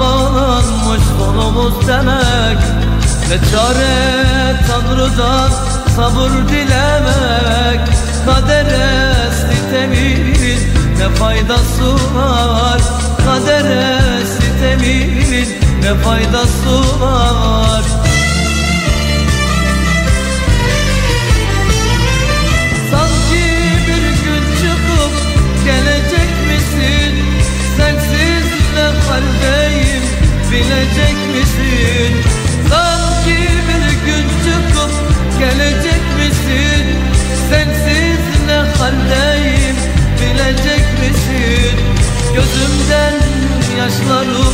bağlanmış sonumuz demek. Ne çare Tanrı'dan sabır dilemek Kadere sitemin ne faydası var? Kadere sitemin ne faydası var misin? Sanki bir gün çıkıp gelecek misin? Sensiz ne haldeyim? Bilecek misin? Gözümden yaşları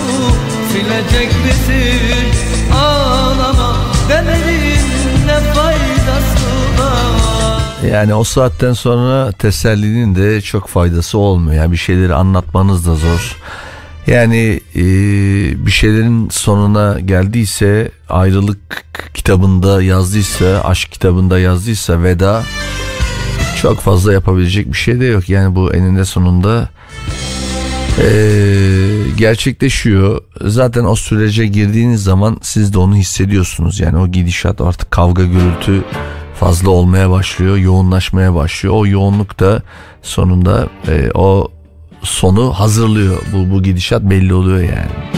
silecek misin? Ağlama demenin ne faydası var? Yani o saatten sonra tesellinin de çok faydası olmuyor. Yani bir şeyleri anlatmanız da zor. Yani e, bir şeylerin sonuna geldiyse ayrılık kitabında yazdıysa, aşk kitabında yazdıysa veda çok fazla yapabilecek bir şey de yok. Yani bu eninde sonunda Ee, gerçekleşiyor. Zaten o sürece girdiğiniz zaman siz de onu hissediyorsunuz. Yani o gidişat artık kavga gürültü fazla olmaya başlıyor, yoğunlaşmaya başlıyor. O yoğunluk da sonunda e, o sonu hazırlıyor. Bu bu gidişat belli oluyor yani.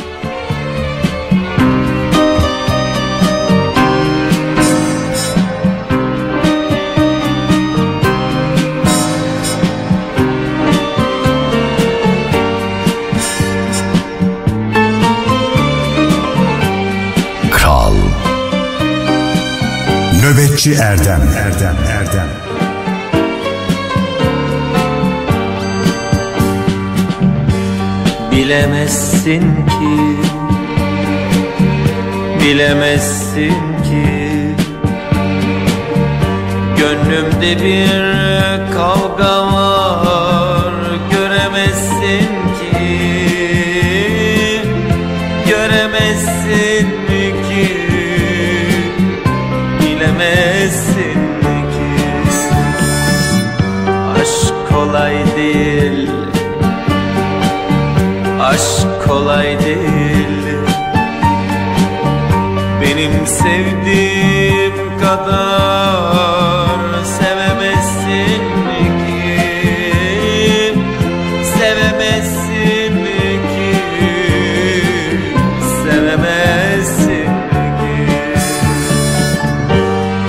Kral Nöbetçi Erdem Erdem Erdem Bilemezsin ki Bilemezsin ki. Gönlümde bir kavga var kolay değil. Benim sevdiğim kadar Sevemezsin ki? Sevemezsin ki? Sevemezsin ki?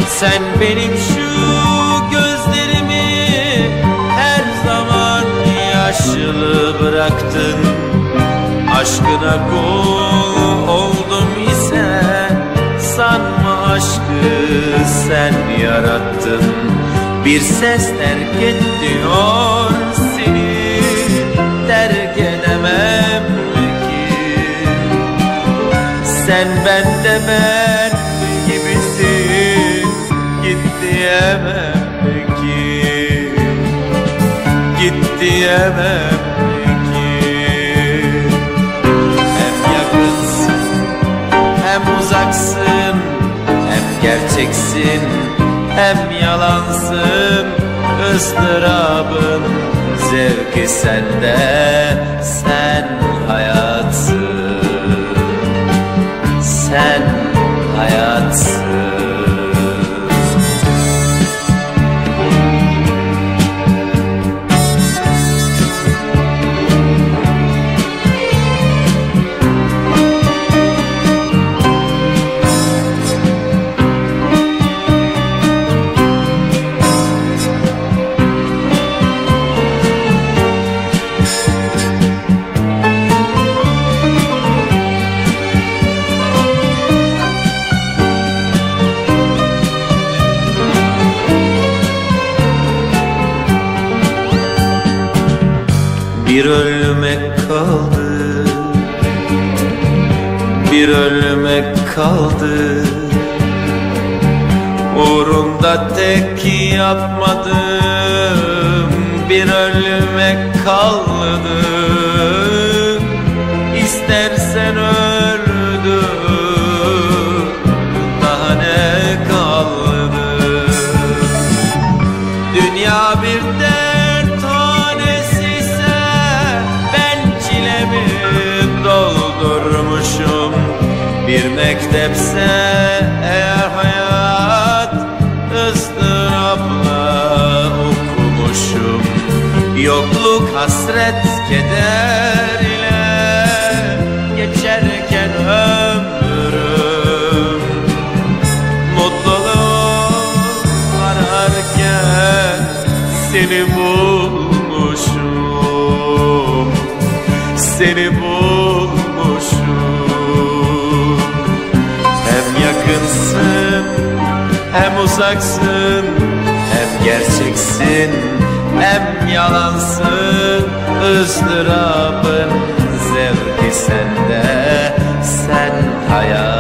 Sen benim şu gözlerimi Her zaman yaşlı bıraktın Aşkına kul oldum ise Sanma aşkı sen yarattın. Bir ses terk et diyor seni Terk edemem ki? Sen bende ben gibisin Git diyemem ki? Git diyemem gerçeksin. Hem yalansın ıstırabın zevki sende Sen hayatsın ölmek kaldı. Uğrunda tek yapmadım Bir ölmek kaldı mektepse eğer hayat ıstırapla okumuşum. Yokluk hasret keder ile Geçerken ömrüm. Mutluluk ararken seni bulmuşum. Seni bulmuşum yakınsın hem uzaksın Hem gerçeksin hem yalansın. Izdırabın zevki sende Sen hayatsın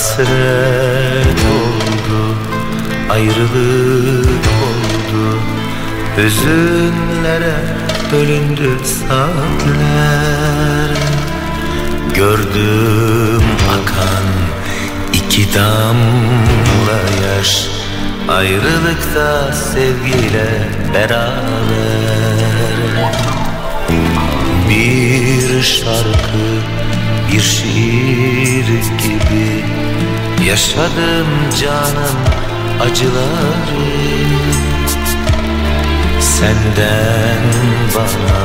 Hasret oldu Ayrılık oldu. Hüzünlere bölündü saatler. Gördüm akan iki damla yaş. Ayrılıkta sevgiyle beraber. Bir şarkı bir şiir gibi Yaşadım canım acıları. Senden bana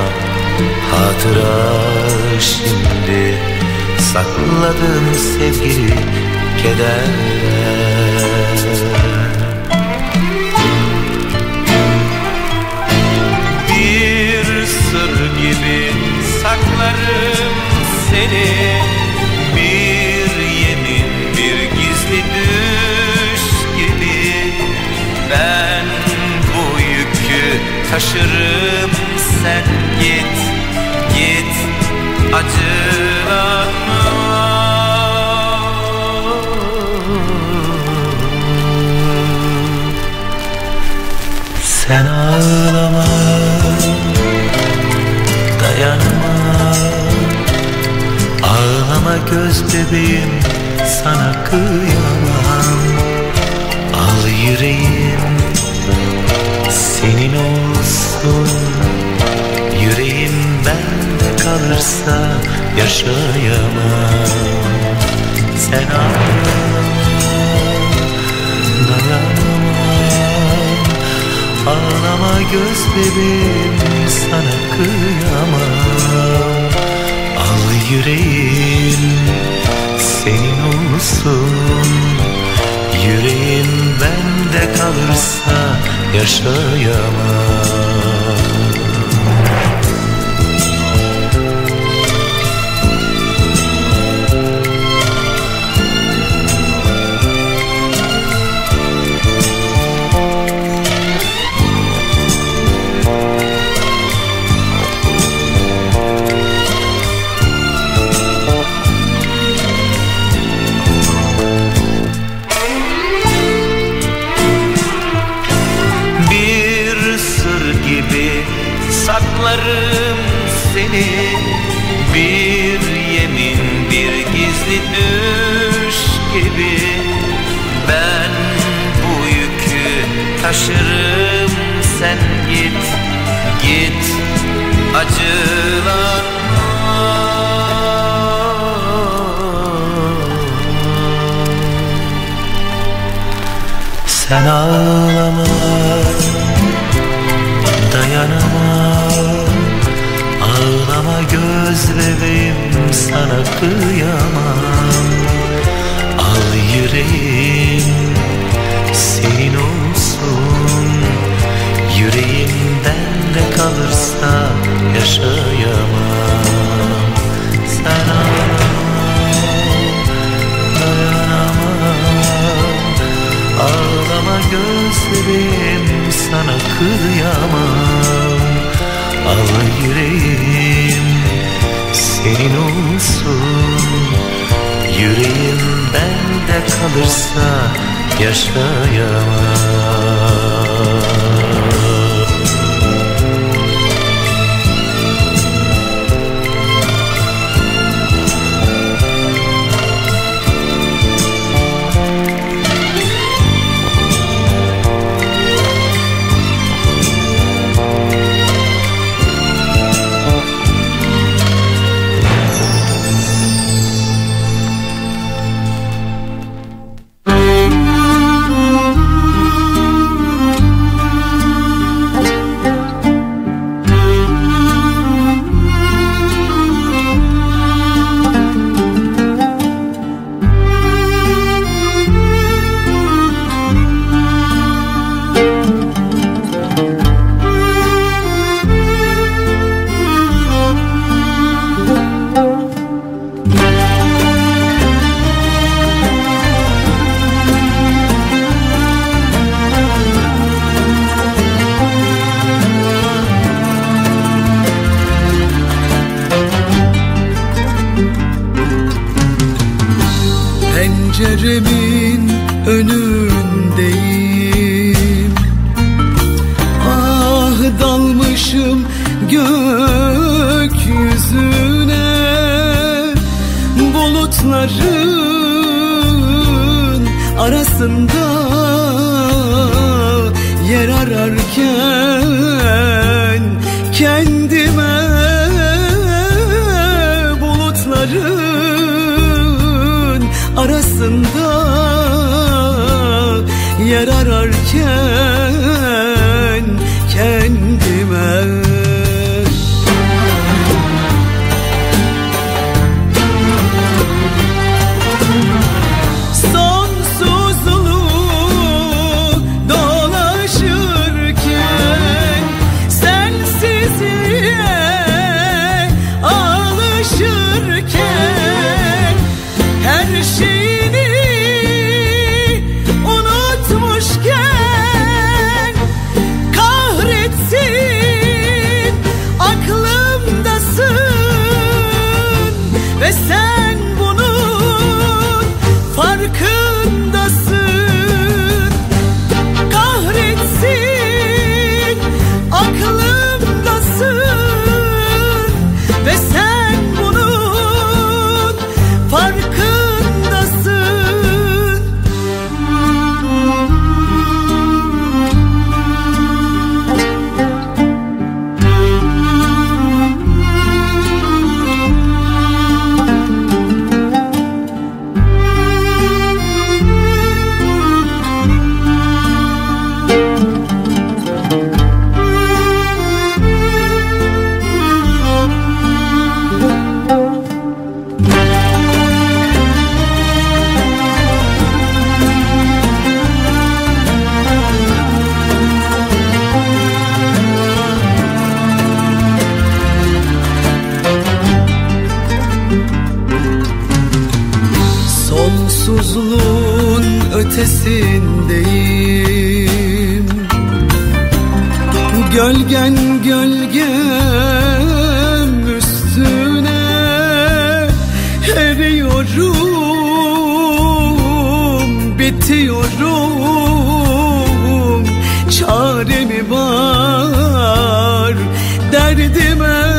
hatıra şimdi Sakladım sevgili keder. Bir sır gibi saklarım seni Bir yükü taşırım sen git git acılanma Sen ağlama dayanma. Ağlama göz bebeğim sana kıyamam. Al yüreğim senin olsun Yüreğim bende kalırsa yaşayamam. Sen ağlama Ağlama göz bebeğim sana kıyamam. Al yüreğim senin olsun Yüreğim bende kalırsa yaşayamam taşırım sen git git acılanma Sen ağlama dayanamam Ağlama göz bebeğim sana kıyamam. Al yüreğim kalırsa yaşayamam. Sen ağlama dayanamam. Ağlama gözlerim sana kıyamam. Al yüreğim senin olsun. Yüreğim bende kalırsa yaşayamam bitiyorum. Çare var derdime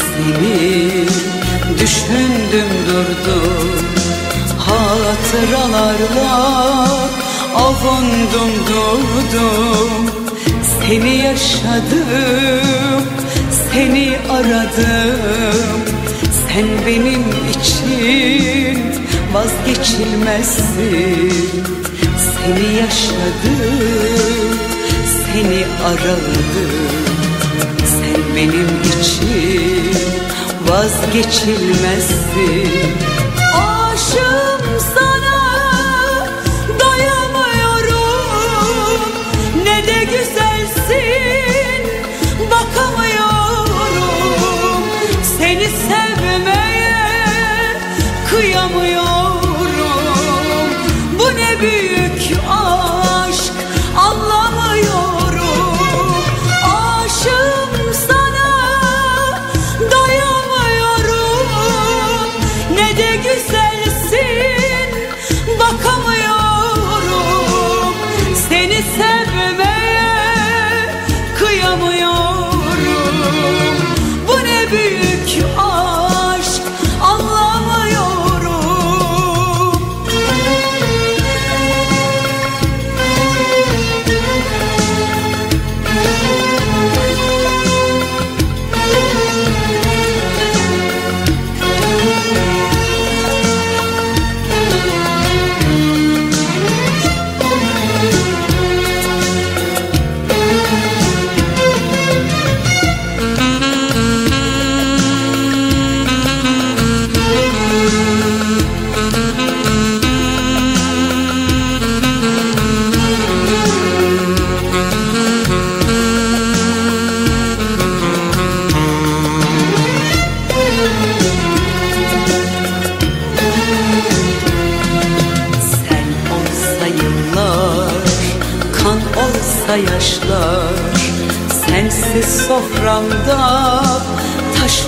seni Düşündüm durdum. Hatıralarla Avundum durdum. Seni yaşadım Seni aradım. Sen benim için Vazgeçilmezsin. Seni yaşadım Seni aradım Sen benim için Vazgeçilmezsin. Aşığım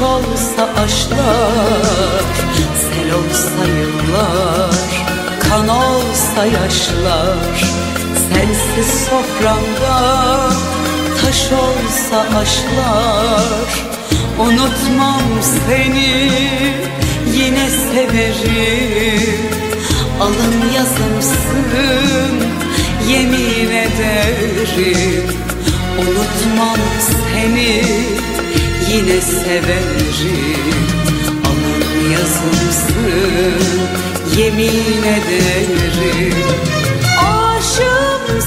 olsa aşlar Sel olsa yıllar, kan olsa yaşlar Sensiz soframda taş olsa aşlar Unutmam seni yine severim. Alın yazımsın yemin ederim. Unutmam seni yine severim. Alın yazımsın yemin ederim Aşığım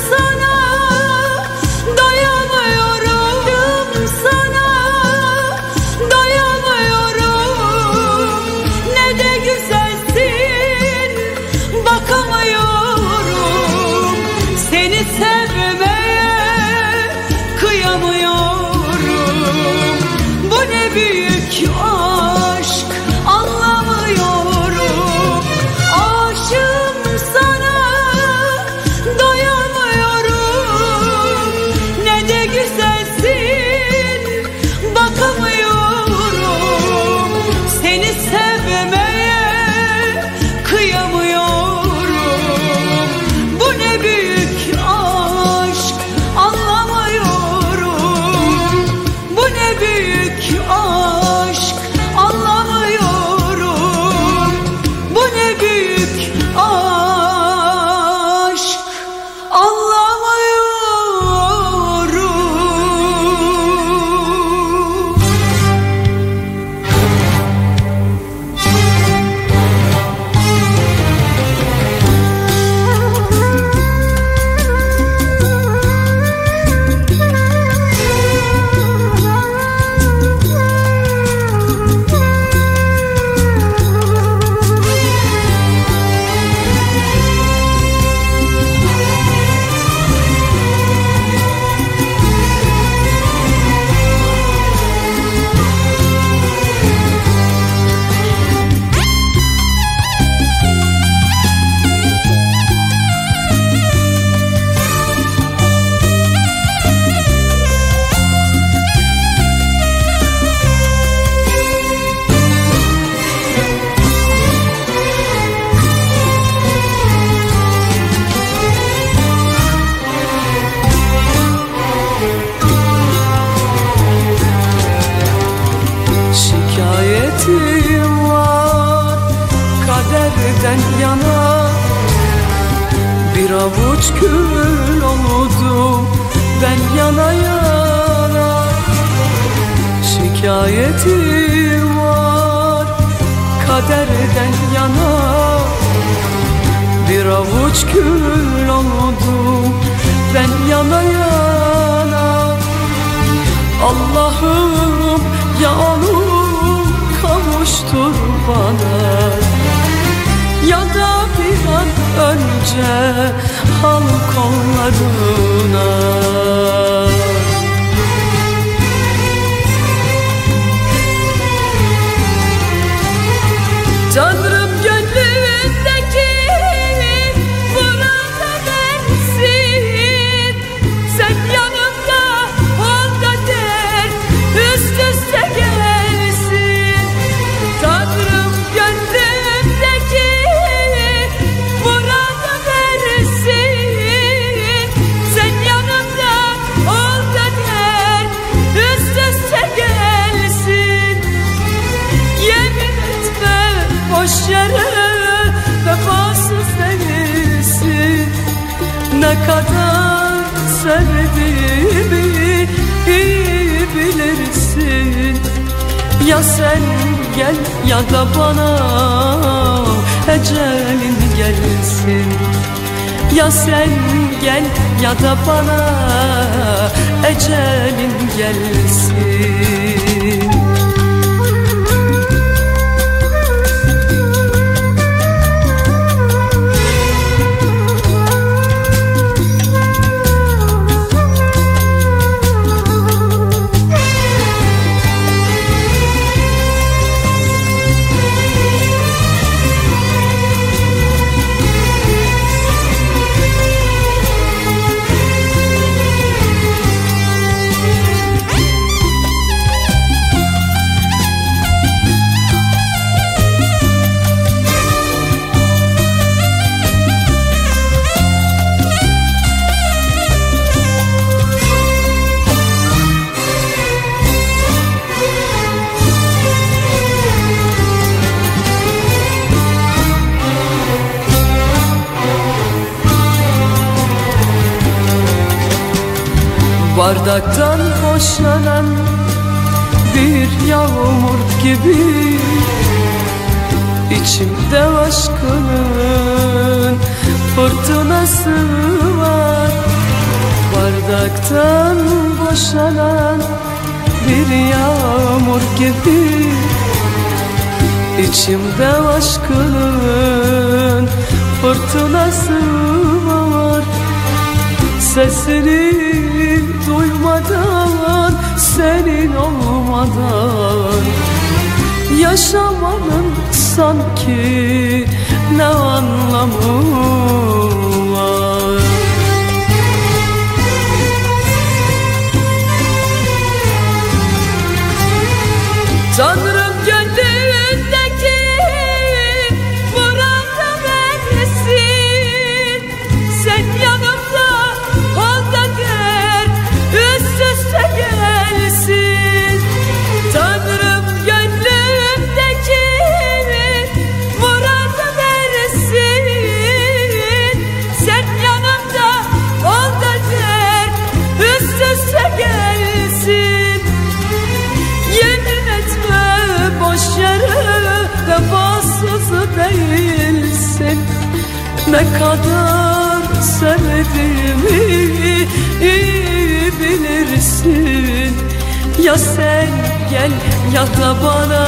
Ya sen gel ya da bana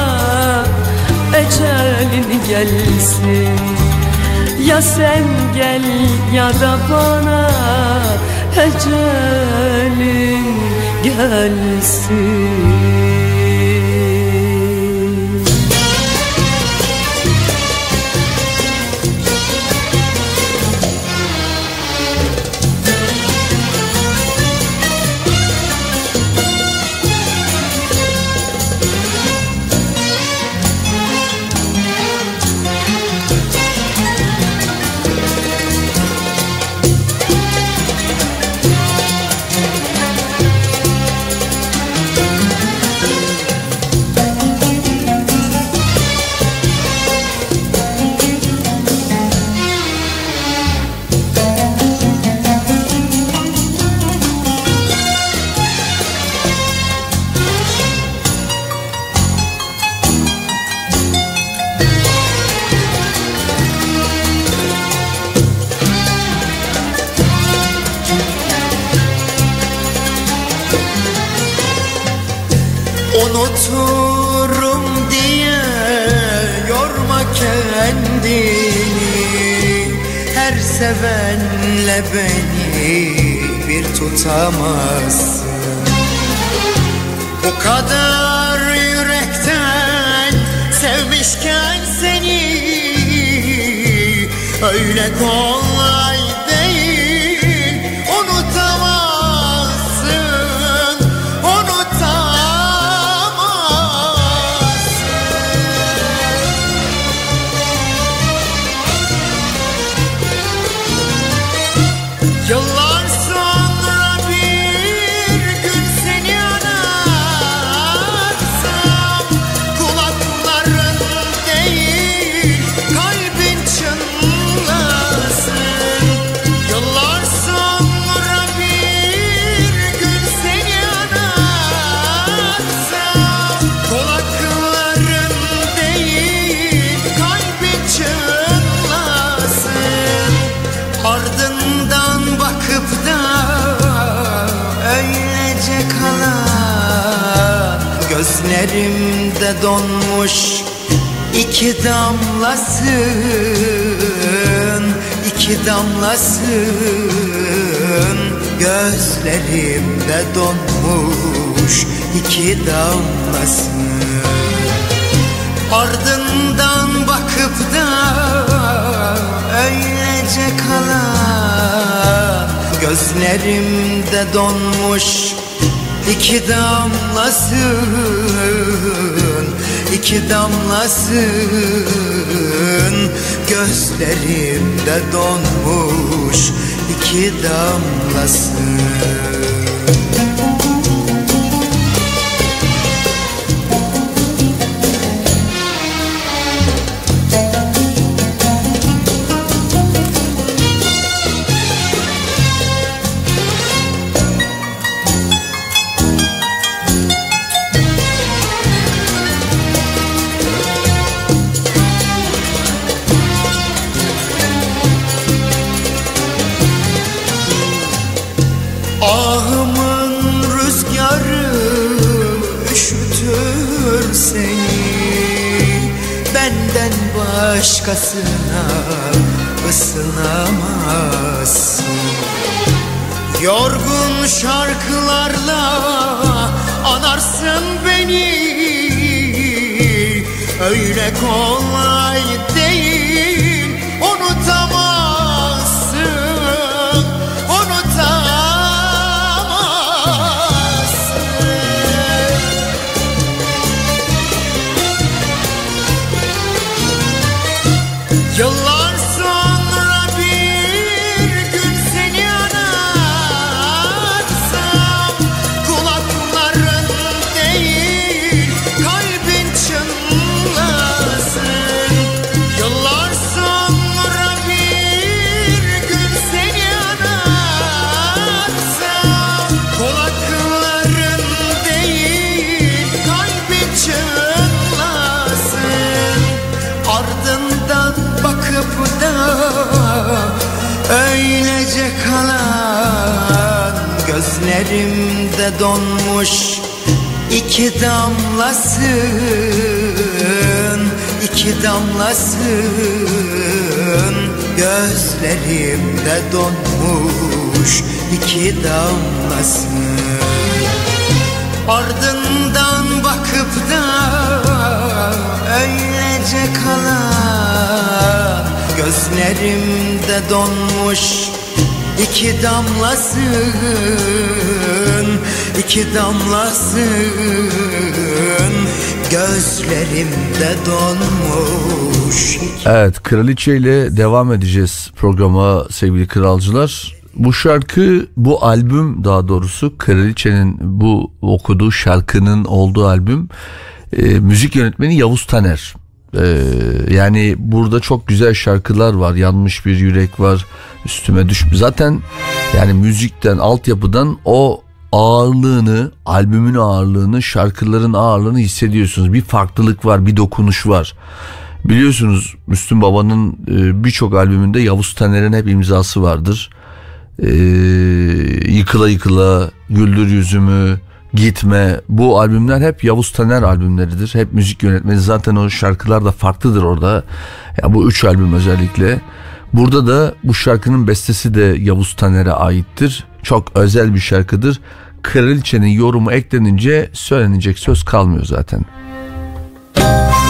ecelin gelsin. Ya sen gel ya da bana ecelin gelsin. Beni bir tutamazsın. Bu kadar yürekten sevmişken seni Öyle kolay donmuş iki damlasın iki damlasın. Gözlerimde donmuş iki damlasın. Ardından bakıp da öylece kalan Gözlerimde donmuş iki damlasın iki damlasın Gözlerimde donmuş iki damlasın Öyle kolay Donmuş iki damlasın iki damlasın. Gözlerimde donmuş iki damlasın. Ardından bakıp da öylece kalan. Gözlerimde donmuş iki damlasın iki damlasın Gözlerimde donmuş Evet Kraliçe ile devam edeceğiz programa sevgili kralcılar. Bu şarkı bu albüm daha doğrusu Kraliçe'nin bu okuduğu şarkının olduğu albüm e, müzik yönetmeni Yavuz Taner. E, yani burada çok güzel şarkılar var. Yanmış bir yürek var üstüme düşmüş. Zaten yani müzikten, altyapıdan o ağırlığını, albümün ağırlığını, şarkıların ağırlığını hissediyorsunuz. Bir farklılık var, bir dokunuş var. Biliyorsunuz Müslüm Baba'nın e, birçok albümünde Yavuz Taner'in hep imzası vardır. Ee, yıkıla yıkıla, güldür yüzümü, gitme. Bu albümler hep Yavuz Taner albümleridir. Hep müzik yönetmeni. Zaten o şarkılar da farklıdır orada. Ya bu üç albüm özellikle. Burada da bu şarkının bestesi de Yavuz Taner'e aittir. Çok özel bir şarkıdır. Kraliçenin yorumu eklenince söylenecek söz kalmıyor zaten. Müzik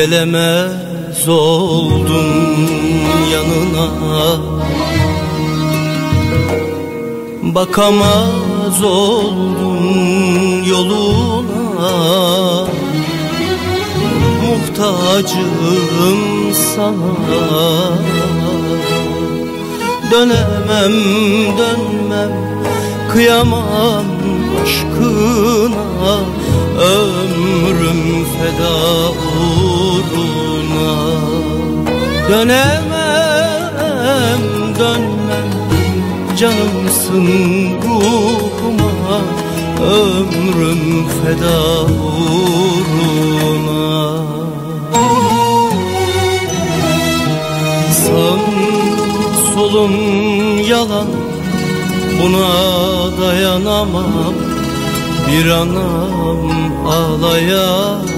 Gelemez oldum yanına. Bakamaz oldum yoluna. Muhtacım sana. Dönemem dönmem Kıyamam aşkına. Ömrüm feda uğruna Dönemem dönmem Canımsın ruhuma. Ömrüm feda uğruna. Sağım solum yalan Buna dayanamam. Bir anam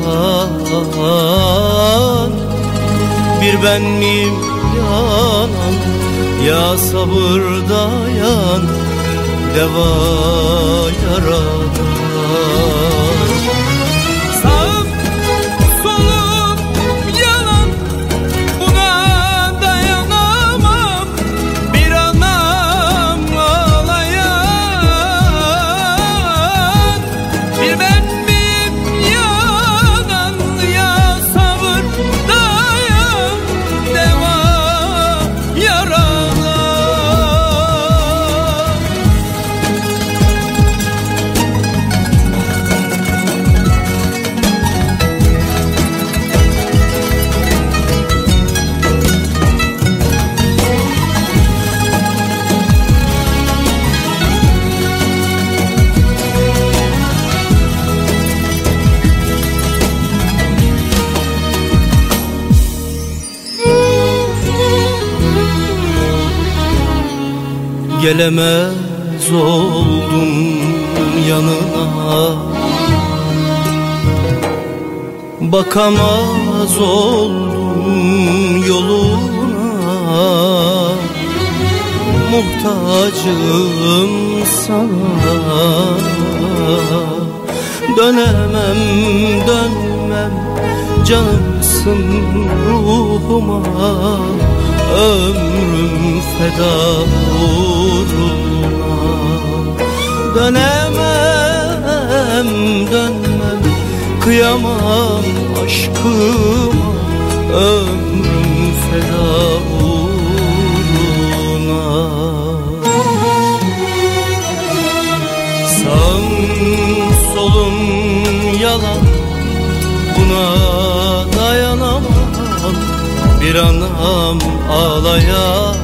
ağlayan Bir ben miyim? Yanan Ya sabır dayan. Deva yaradan Gelemez oldum yanına. Bakamaz oldum yoluna. Muhtacım sana. Dönemem dönmem Canımsın ruhuma Ömrüm feda uğruna. Dönemem dönmem Kıyamam aşkıma. Ömrüm feda uğruna. Sağım solum yalan Buna dayanamam Bir anam ağlayan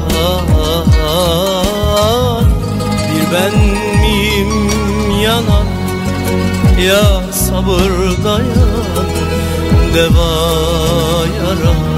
Bir ben miyim yanan Ya sabır dayan Deva yaradan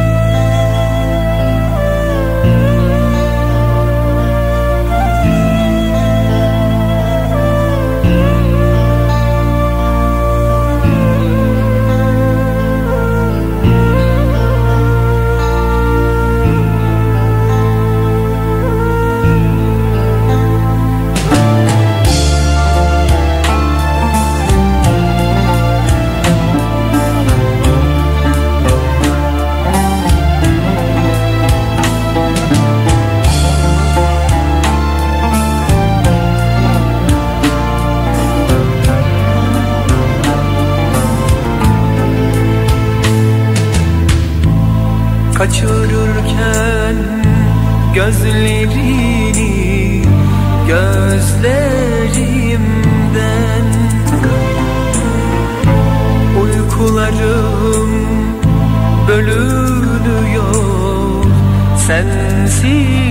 kaçırırken gözlerini gözlerimden uykularım bölünüyor sensiz.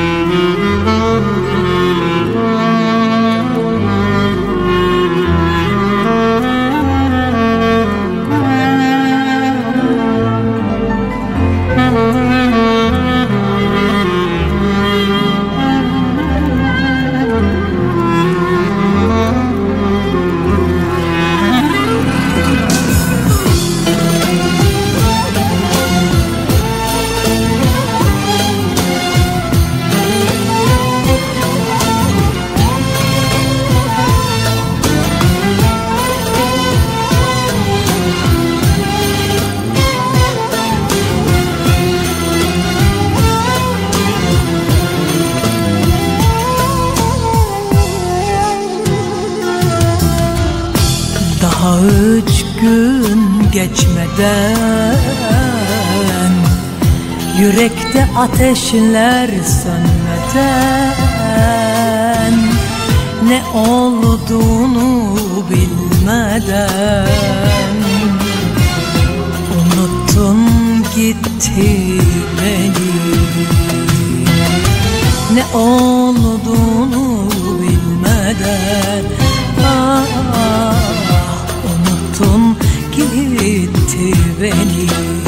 Geçmeden Yürekte ateşler sönmeden Ne olduğunu bilmeden Unuttun gitti beni. Ne olduğunu bilmeden ah, Unuttun gitti beni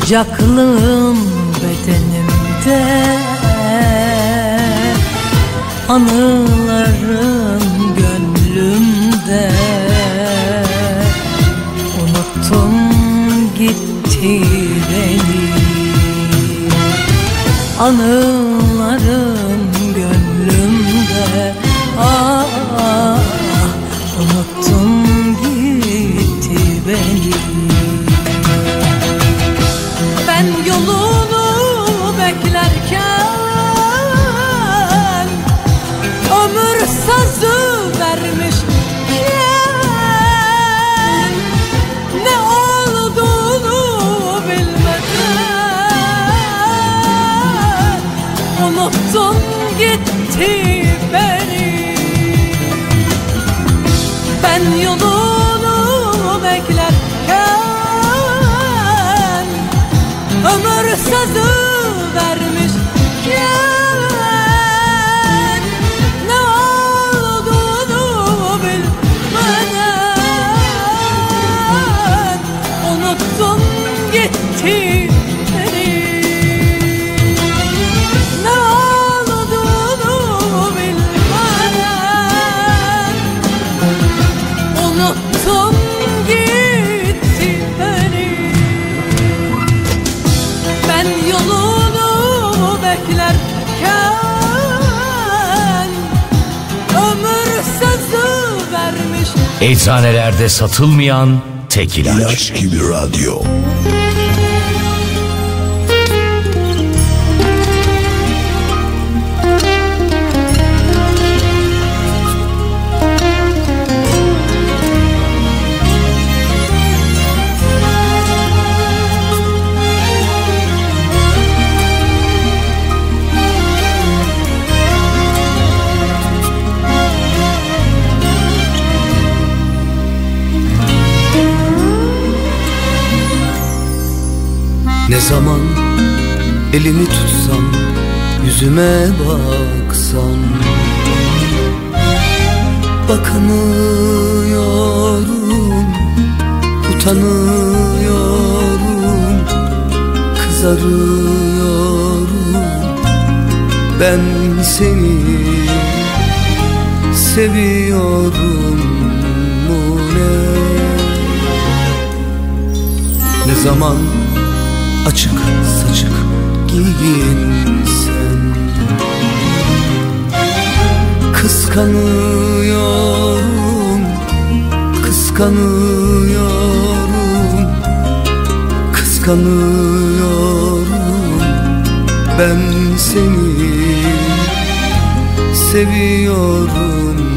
Sıcaklığın bedenimde. Anıların gönlümde. Unuttun gitti beni. Anıların Eczanelerde satılmayan tek ilaç. İlaç gibi radyo. Ne zaman elini tutsam Yüzüme baksan Bakamıyorum Utanıyorum Kızarıyorum. Ben seni Seviyorum mu ne? Ne zaman açık saçık giyinsen Kıskanıyorum, kıskanıyorum, kıskanıyorum ben seni. Seviyorum.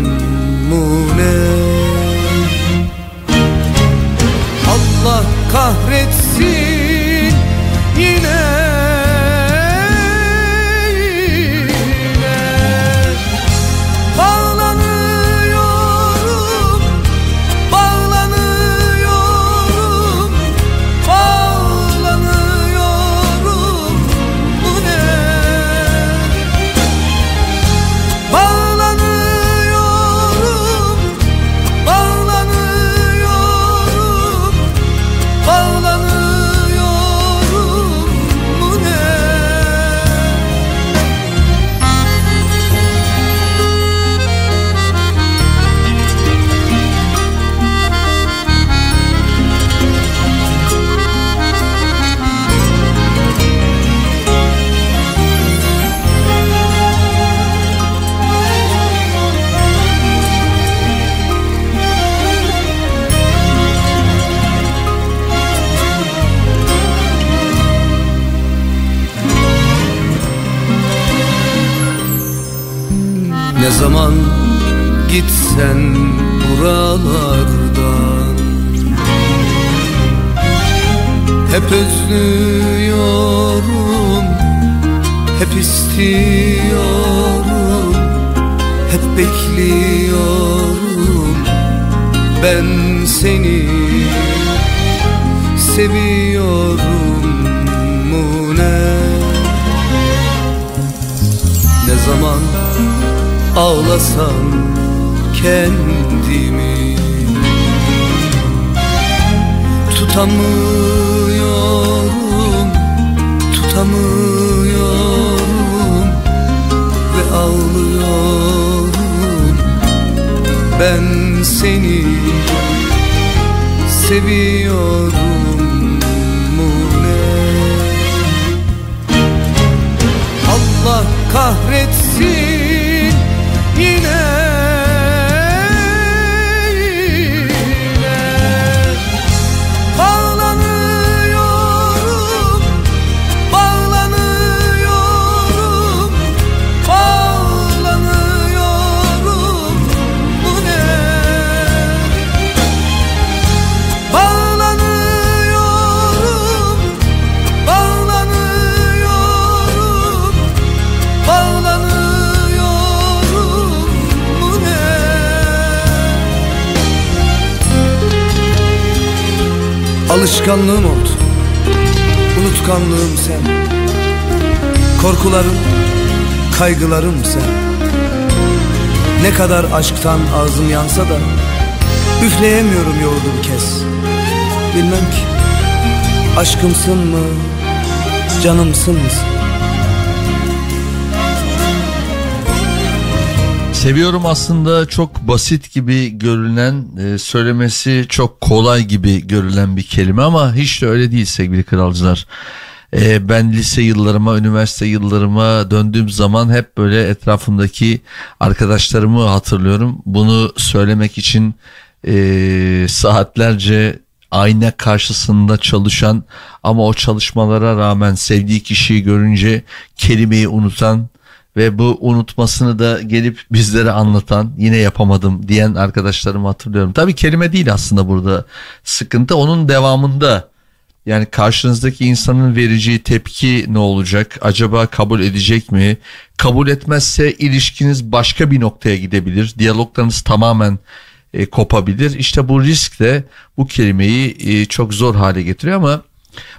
Kaygılarım sen. Ne kadar aşktan ağzım yansa da Üfleyemiyorum yoğurdu kez Bilmem ki Aşkımsın mı Canımsın mısın Seviyorum aslında çok basit gibi görünen, e, söylemesi çok kolay gibi görülen bir kelime ama hiç de öyle değil sevgili kralcılar. E, ben lise yıllarıma, üniversite yıllarıma döndüğüm zaman hep böyle etrafımdaki arkadaşlarımı hatırlıyorum. Bunu söylemek için e, saatlerce ayna karşısında çalışan ama o çalışmalara rağmen sevdiği kişiyi görünce kelimeyi unutan ve bu unutmasını da gelip bizlere anlatan yine yapamadım diyen arkadaşlarımı hatırlıyorum. Tabii kelime değil aslında burada sıkıntı onun devamında yani karşınızdaki insanın vereceği tepki ne olacak? Acaba kabul edecek mi? Kabul etmezse ilişkiniz başka bir noktaya gidebilir. Diyaloglarınız tamamen e, kopabilir. İşte bu risk de bu kelimeyi e, çok zor hale getiriyor ama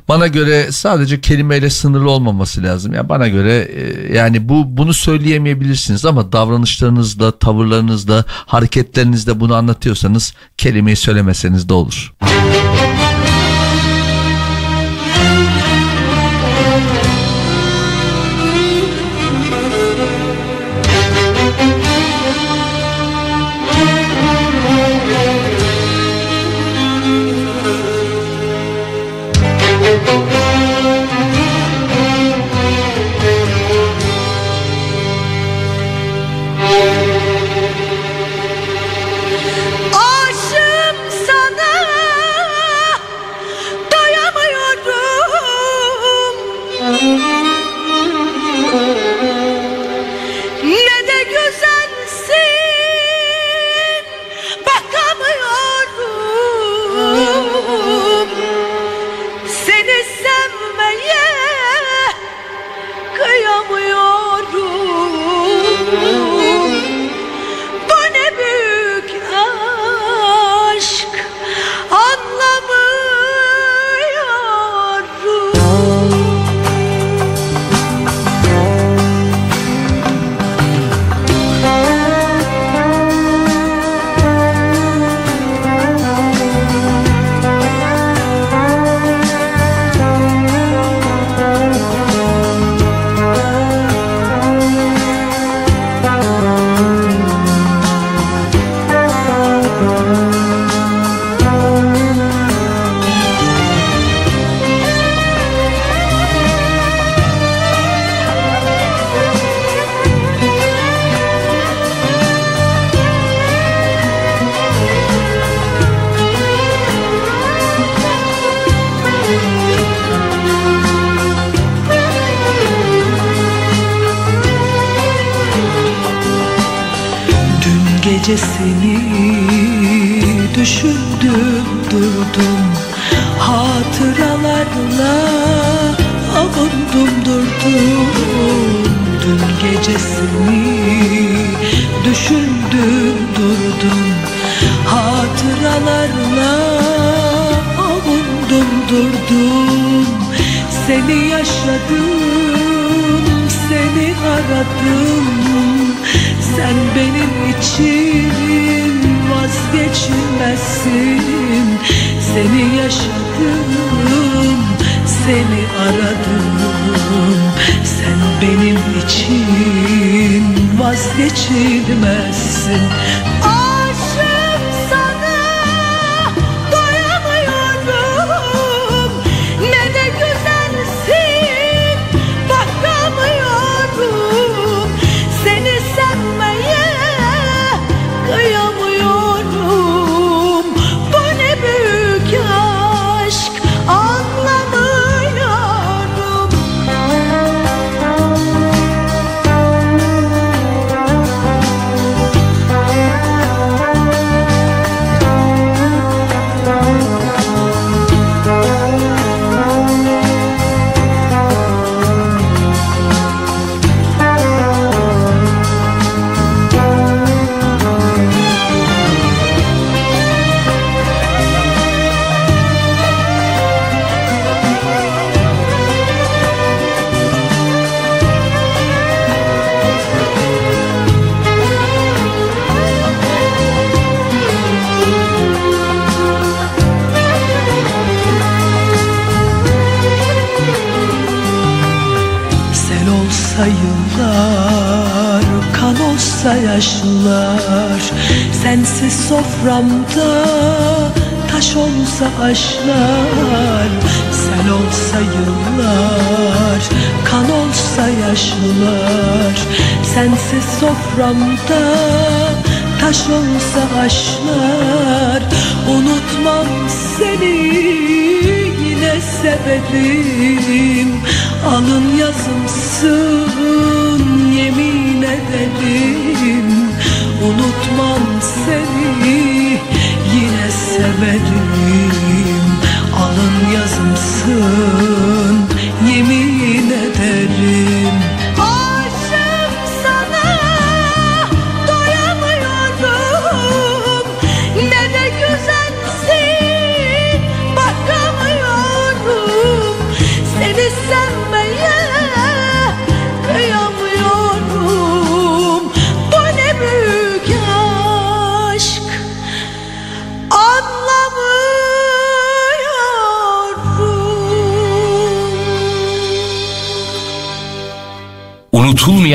bana göre sadece kelimeyle sınırlı olmaması lazım. Ya bana göre e, yani bu bunu söyleyemeyebilirsiniz ama davranışlarınızda, tavırlarınızda, hareketlerinizde bunu anlatıyorsanız kelimeyi söylemeseniz de olur. Gece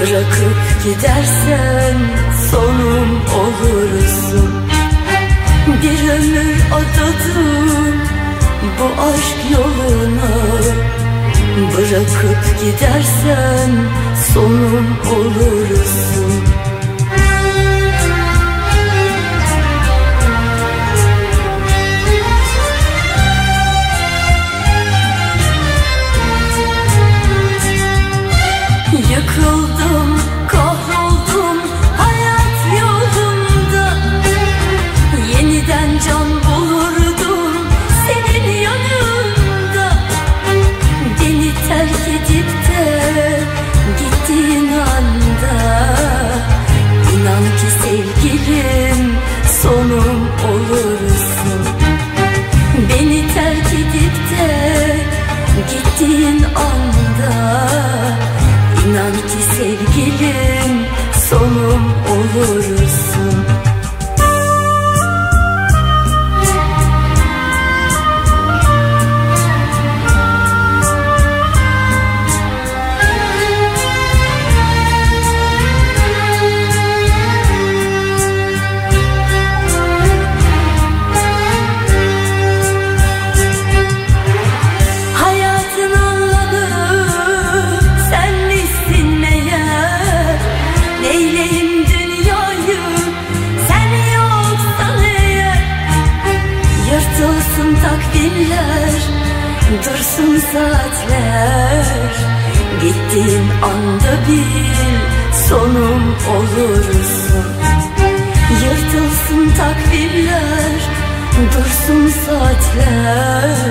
Bırakıp gidersen sonum olursun. Bir ömür adadım bu aşk yoluna. Bırakıp gidersen sonum olursun. bil sonum olursun. Yırtılsın takvimler dursun saatler.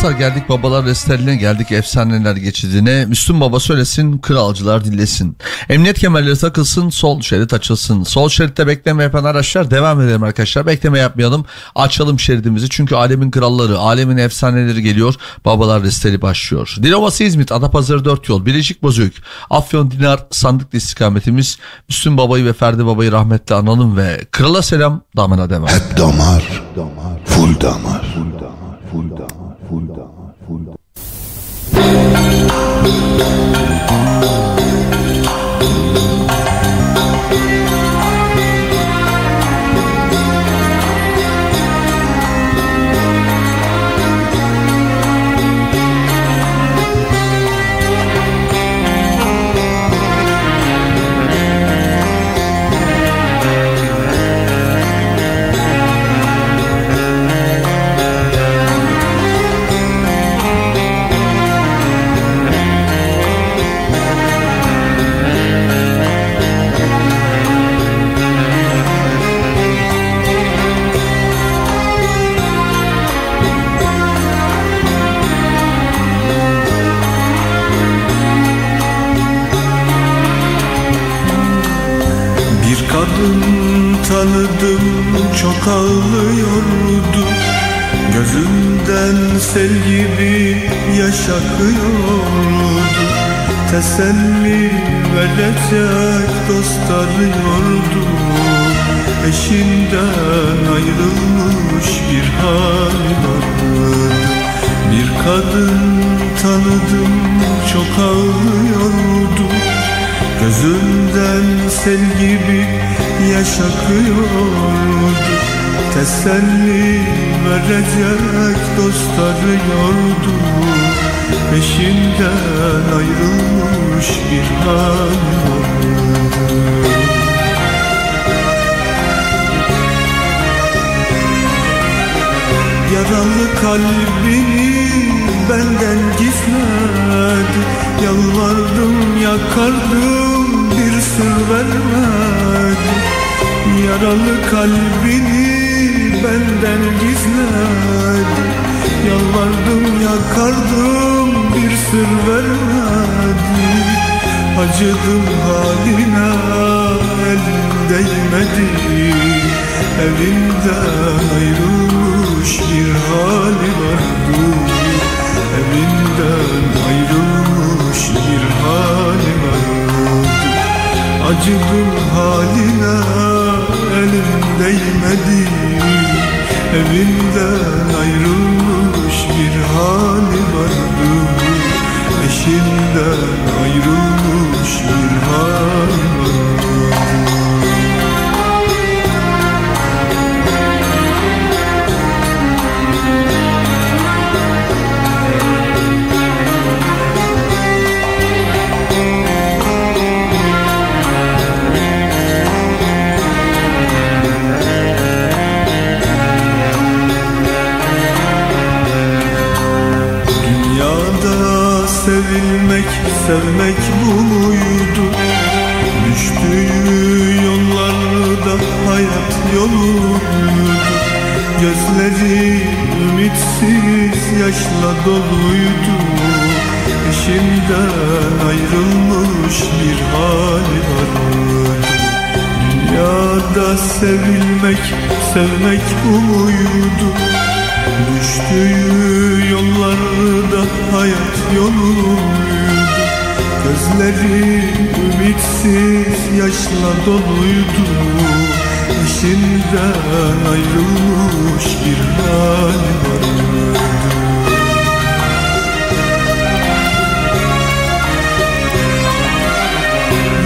Dostlar geldik babalar restaline geldik efsaneler geçidine. Müslüm baba söylesin kralcılar dinlesin. Emniyet kemerleri takılsın sol şerit açılsın. Sol şeritte bekleme yapan araçlar devam edelim arkadaşlar. Bekleme yapmayalım açalım şeridimizi. Çünkü alemin kralları alemin efsaneleri geliyor. Babalar resteli başlıyor. Dilovası İzmit Adapazarı 4 yol Bilecik Bozüyük Afyon Dinar Sandıklı istikametimiz. Müslüm babayı ve Ferdi babayı rahmetle analım ve krala selam damına devam. Hep damar, full damar, full damar, full Teselli verecek dost arıyordu Peşinden ayrılmış bir vardı Yaralı kalbini benden gizledi Yalvardım yakardım bir sır vermedi. Yaralı kalbini benden gizledi Yalvardım yakardım bir sır vermedi. Acıdım haline elim değmedi. Evinden ayrılmış bir hali vardı. Evinden ayrılmış bir hali vardı. Acıdım haline elim değmedi. Evinden ayrılmış bir hali vardı. Eşinden ayrılmış bir hali vardı yoluydu Gözleri ümitsiz yaşla doluydu. Eşinden ayrılmış bir hali vardı Dünyada sevilmek, sevmek bu muydu? Düştüğü yollarda hayat yoluydu. Gözleri ümitsiz yaşla doluydu Eşinden ayrılmış bir hali vardı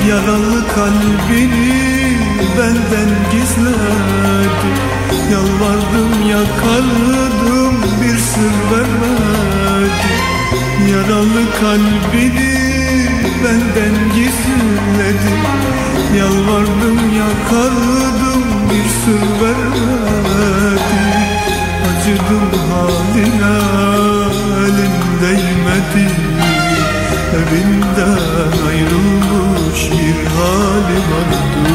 Yaralı kalbini benden gizledi. Yalvardım yakardım bir sır vermedi. Yaralı kalbini benden gizledi. Yalvardım yakardım bir sır vermedi Acıdım haline elim değmedi. Evinden ayrılmış bir hali vardı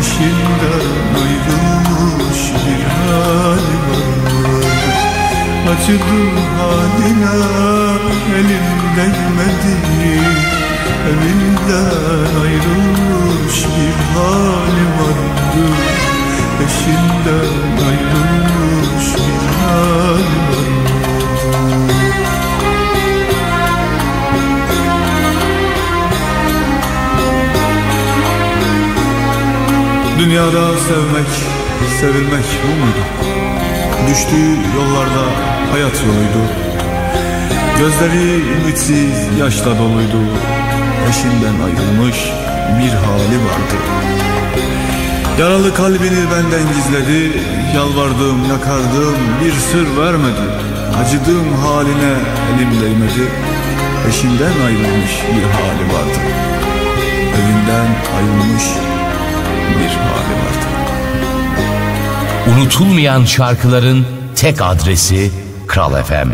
Eşinden ayrılmış bir hali vardı Acıdım haline elim değmedi Evinden ayrılmış bir hali vardı. Eşinden ayrılmış bir hali vardı. Dünyada sevmek, sevilmek bu muydu? Düştüğü yollarda hayat yoluydu. Gözleri ümitsiz yaşla doluydu Eşinden ayrılmış bir hali vardı. Yaralı kalbini benden gizledi Yalvardım yakardım bir sır vermedi. Acıdığım haline elim değmedi. Eşinden ayrılmış bir hali vardı. Evinden ayrılmış bir hali vardı. Unutulmayan şarkıların tek adresi Kral FM.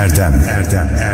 Erdem. Erdem. Erdem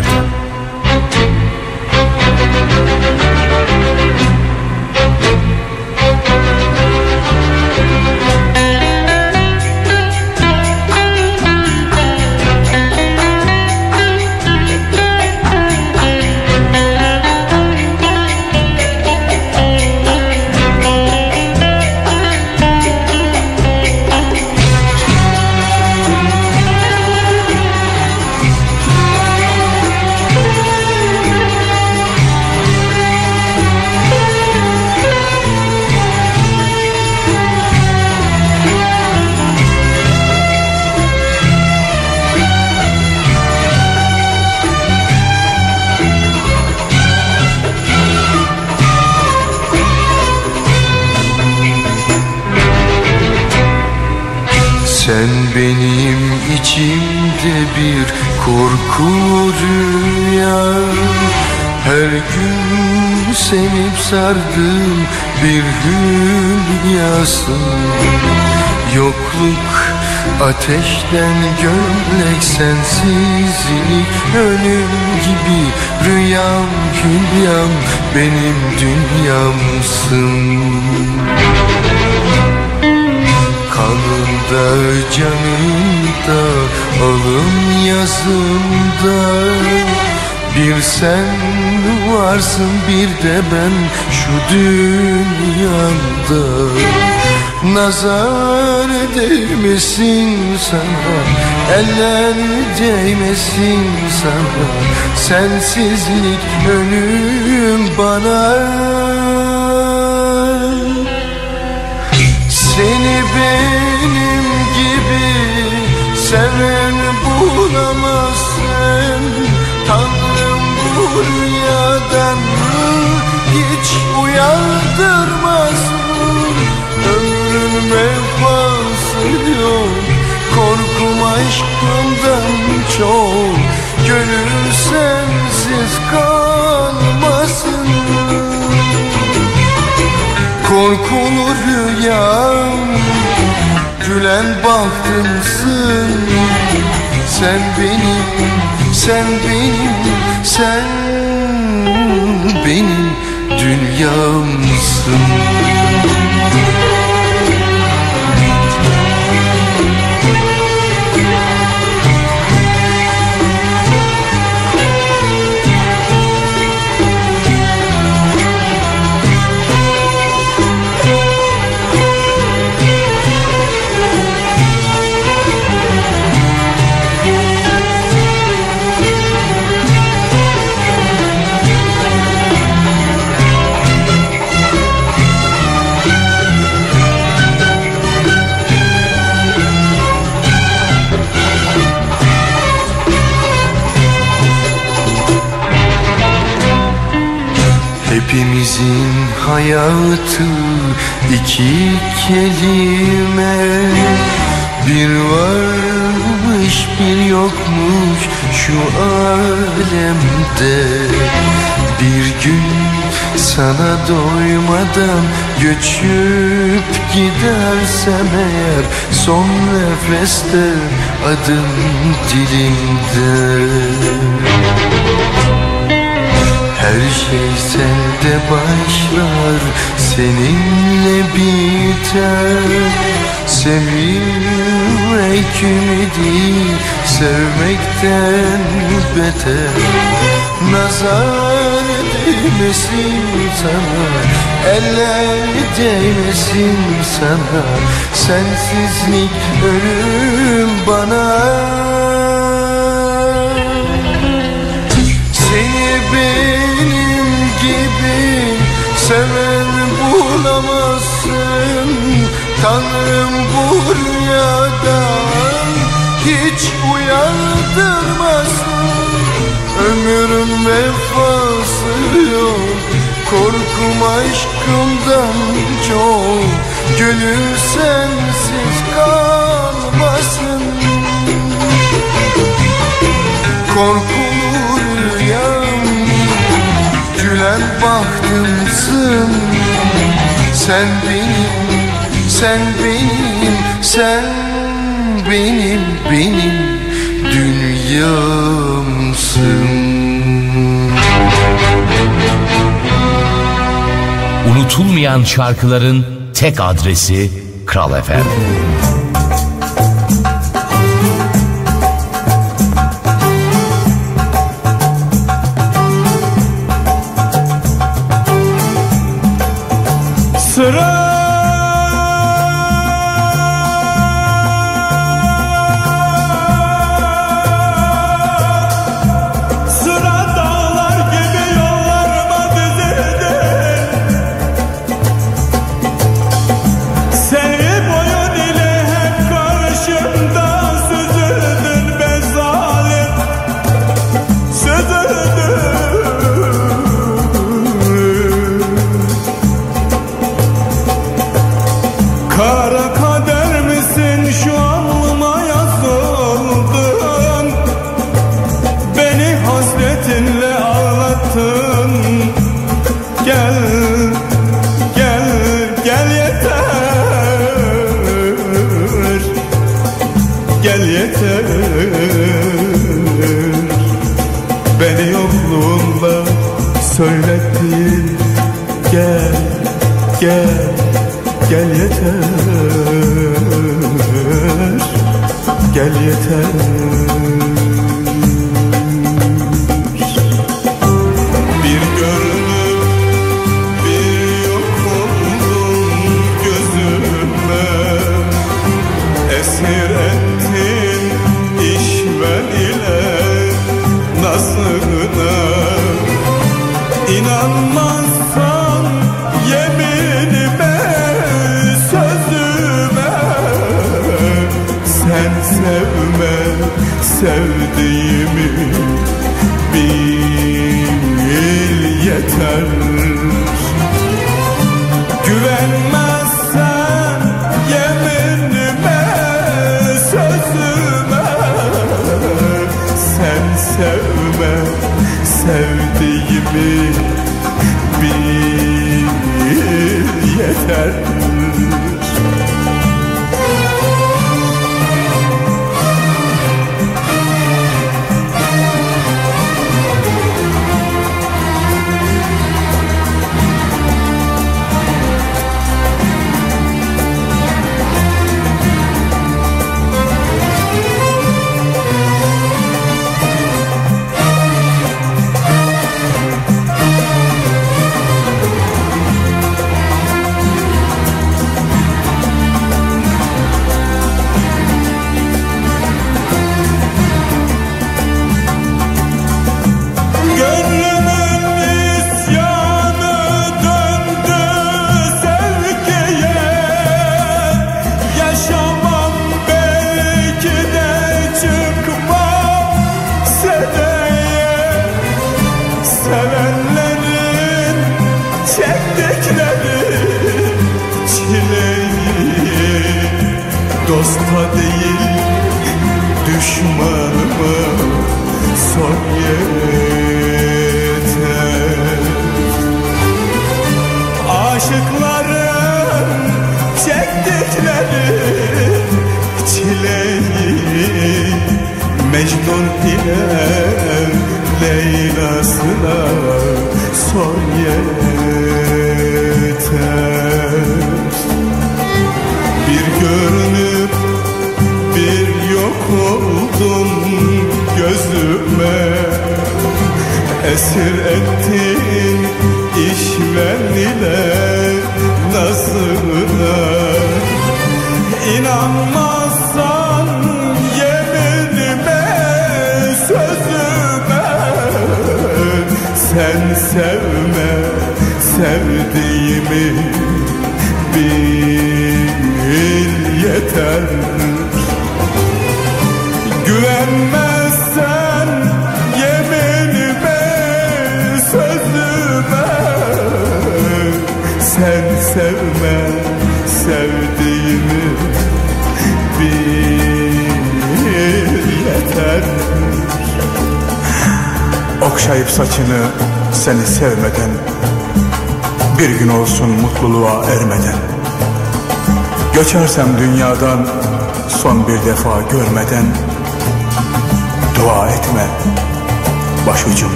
ateşten gömlek sensizlik Ölüm gibi. Rüyam hülyam benim dünyamsın. Kanında canında alın yazımda. Bir sen varsın bir de ben şu dünyada Nazar değmesin sana Eller değmesin sana. Sensizlik ölüm bana. Seni benim gibi seven bulamazsın. Tanrım bu rüyadan hiç uyandırmasın Vefası yok Korkum aşkımdan çok Gönül sensiz kalmasın. Korkulu rüyam Gülen bahtımsın. Sen benim, sen benim, sen benim dünyamsın hayatı iki kelime. Bir varmış bir yokmuş şu alemde. Bir gün sana doymadan göçüp gidersem eğer Son nefeste adım dilimde her şey sende başlar Seninle biter. Sevilmek ümidi Sevmekten beter. Nazar değmesin sana Eller değmesin sana. Sensizlik ölüm bana gibi seven bulamazsın. Tanrım bu rüyadan hiç uyandırmasın Ömrüm vefası yok Korkum aşkımdan çok. Gönül sensiz kalmasın. Korkulu Gülen bahtımsın Sen benim, sen benim, sen benim, benim dünyamsın Unutulmayan şarkıların tek adresi Kral FM.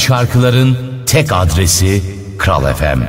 Şarkıların tek adresi Kral FM.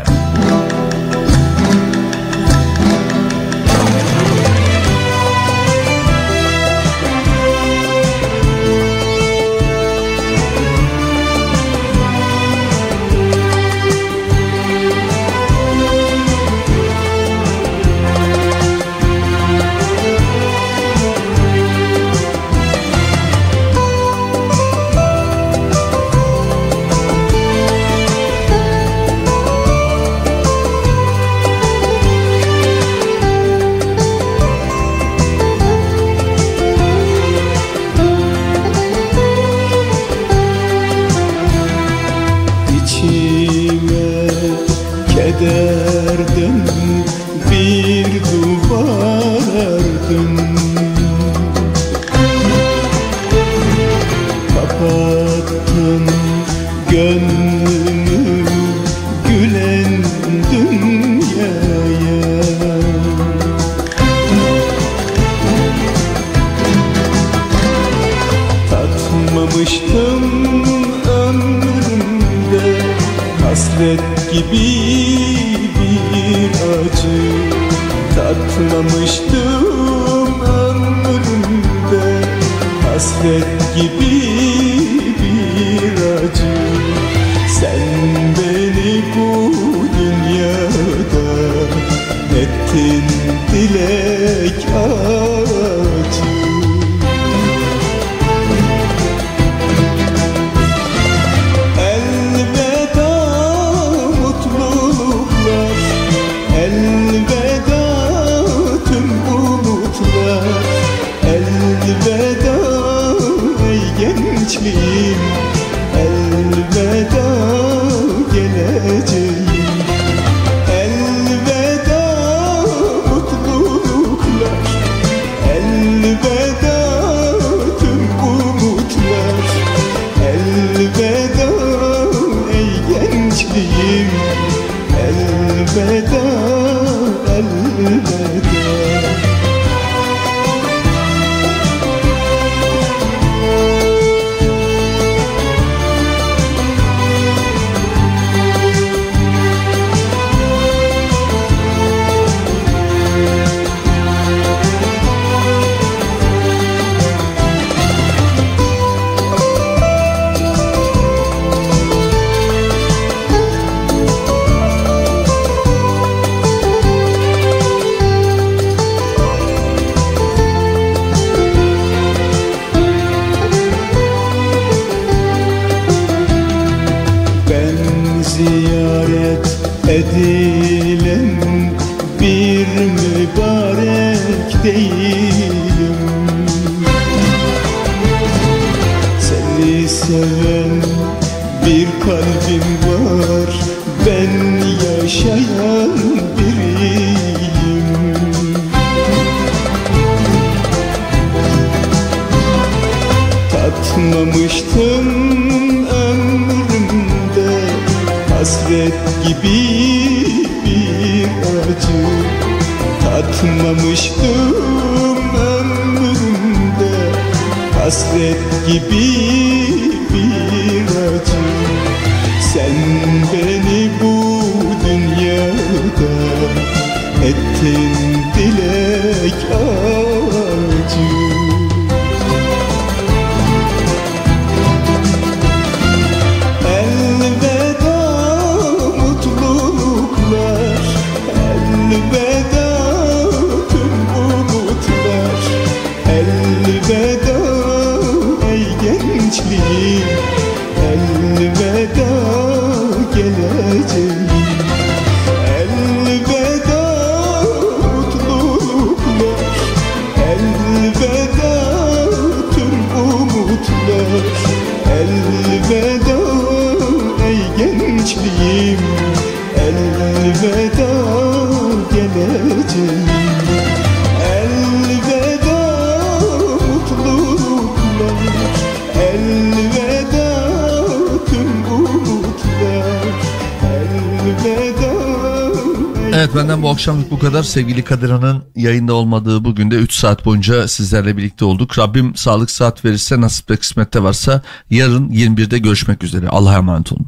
Kadar. Sevgili Kadir Han'ın yayında olmadığı bugün de 3 saat boyunca sizlerle birlikte olduk. Rabbim sağlık saat verirse nasip ve kısmette varsa yarın 21'de görüşmek üzere. Allah'a emanet olun.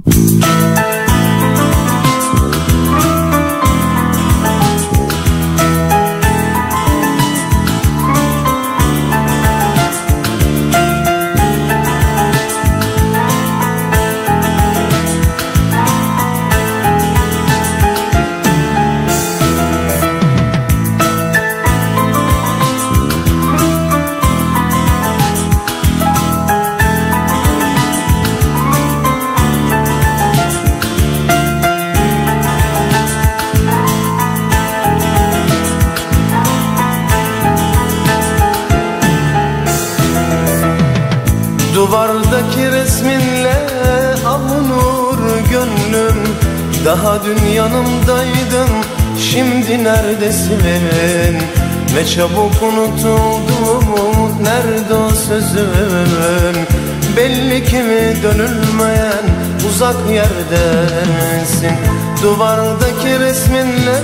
Çabuk unutuldum nerede o sözün Belli ki mi dönülmeyen uzak yerdensin Duvardaki resminle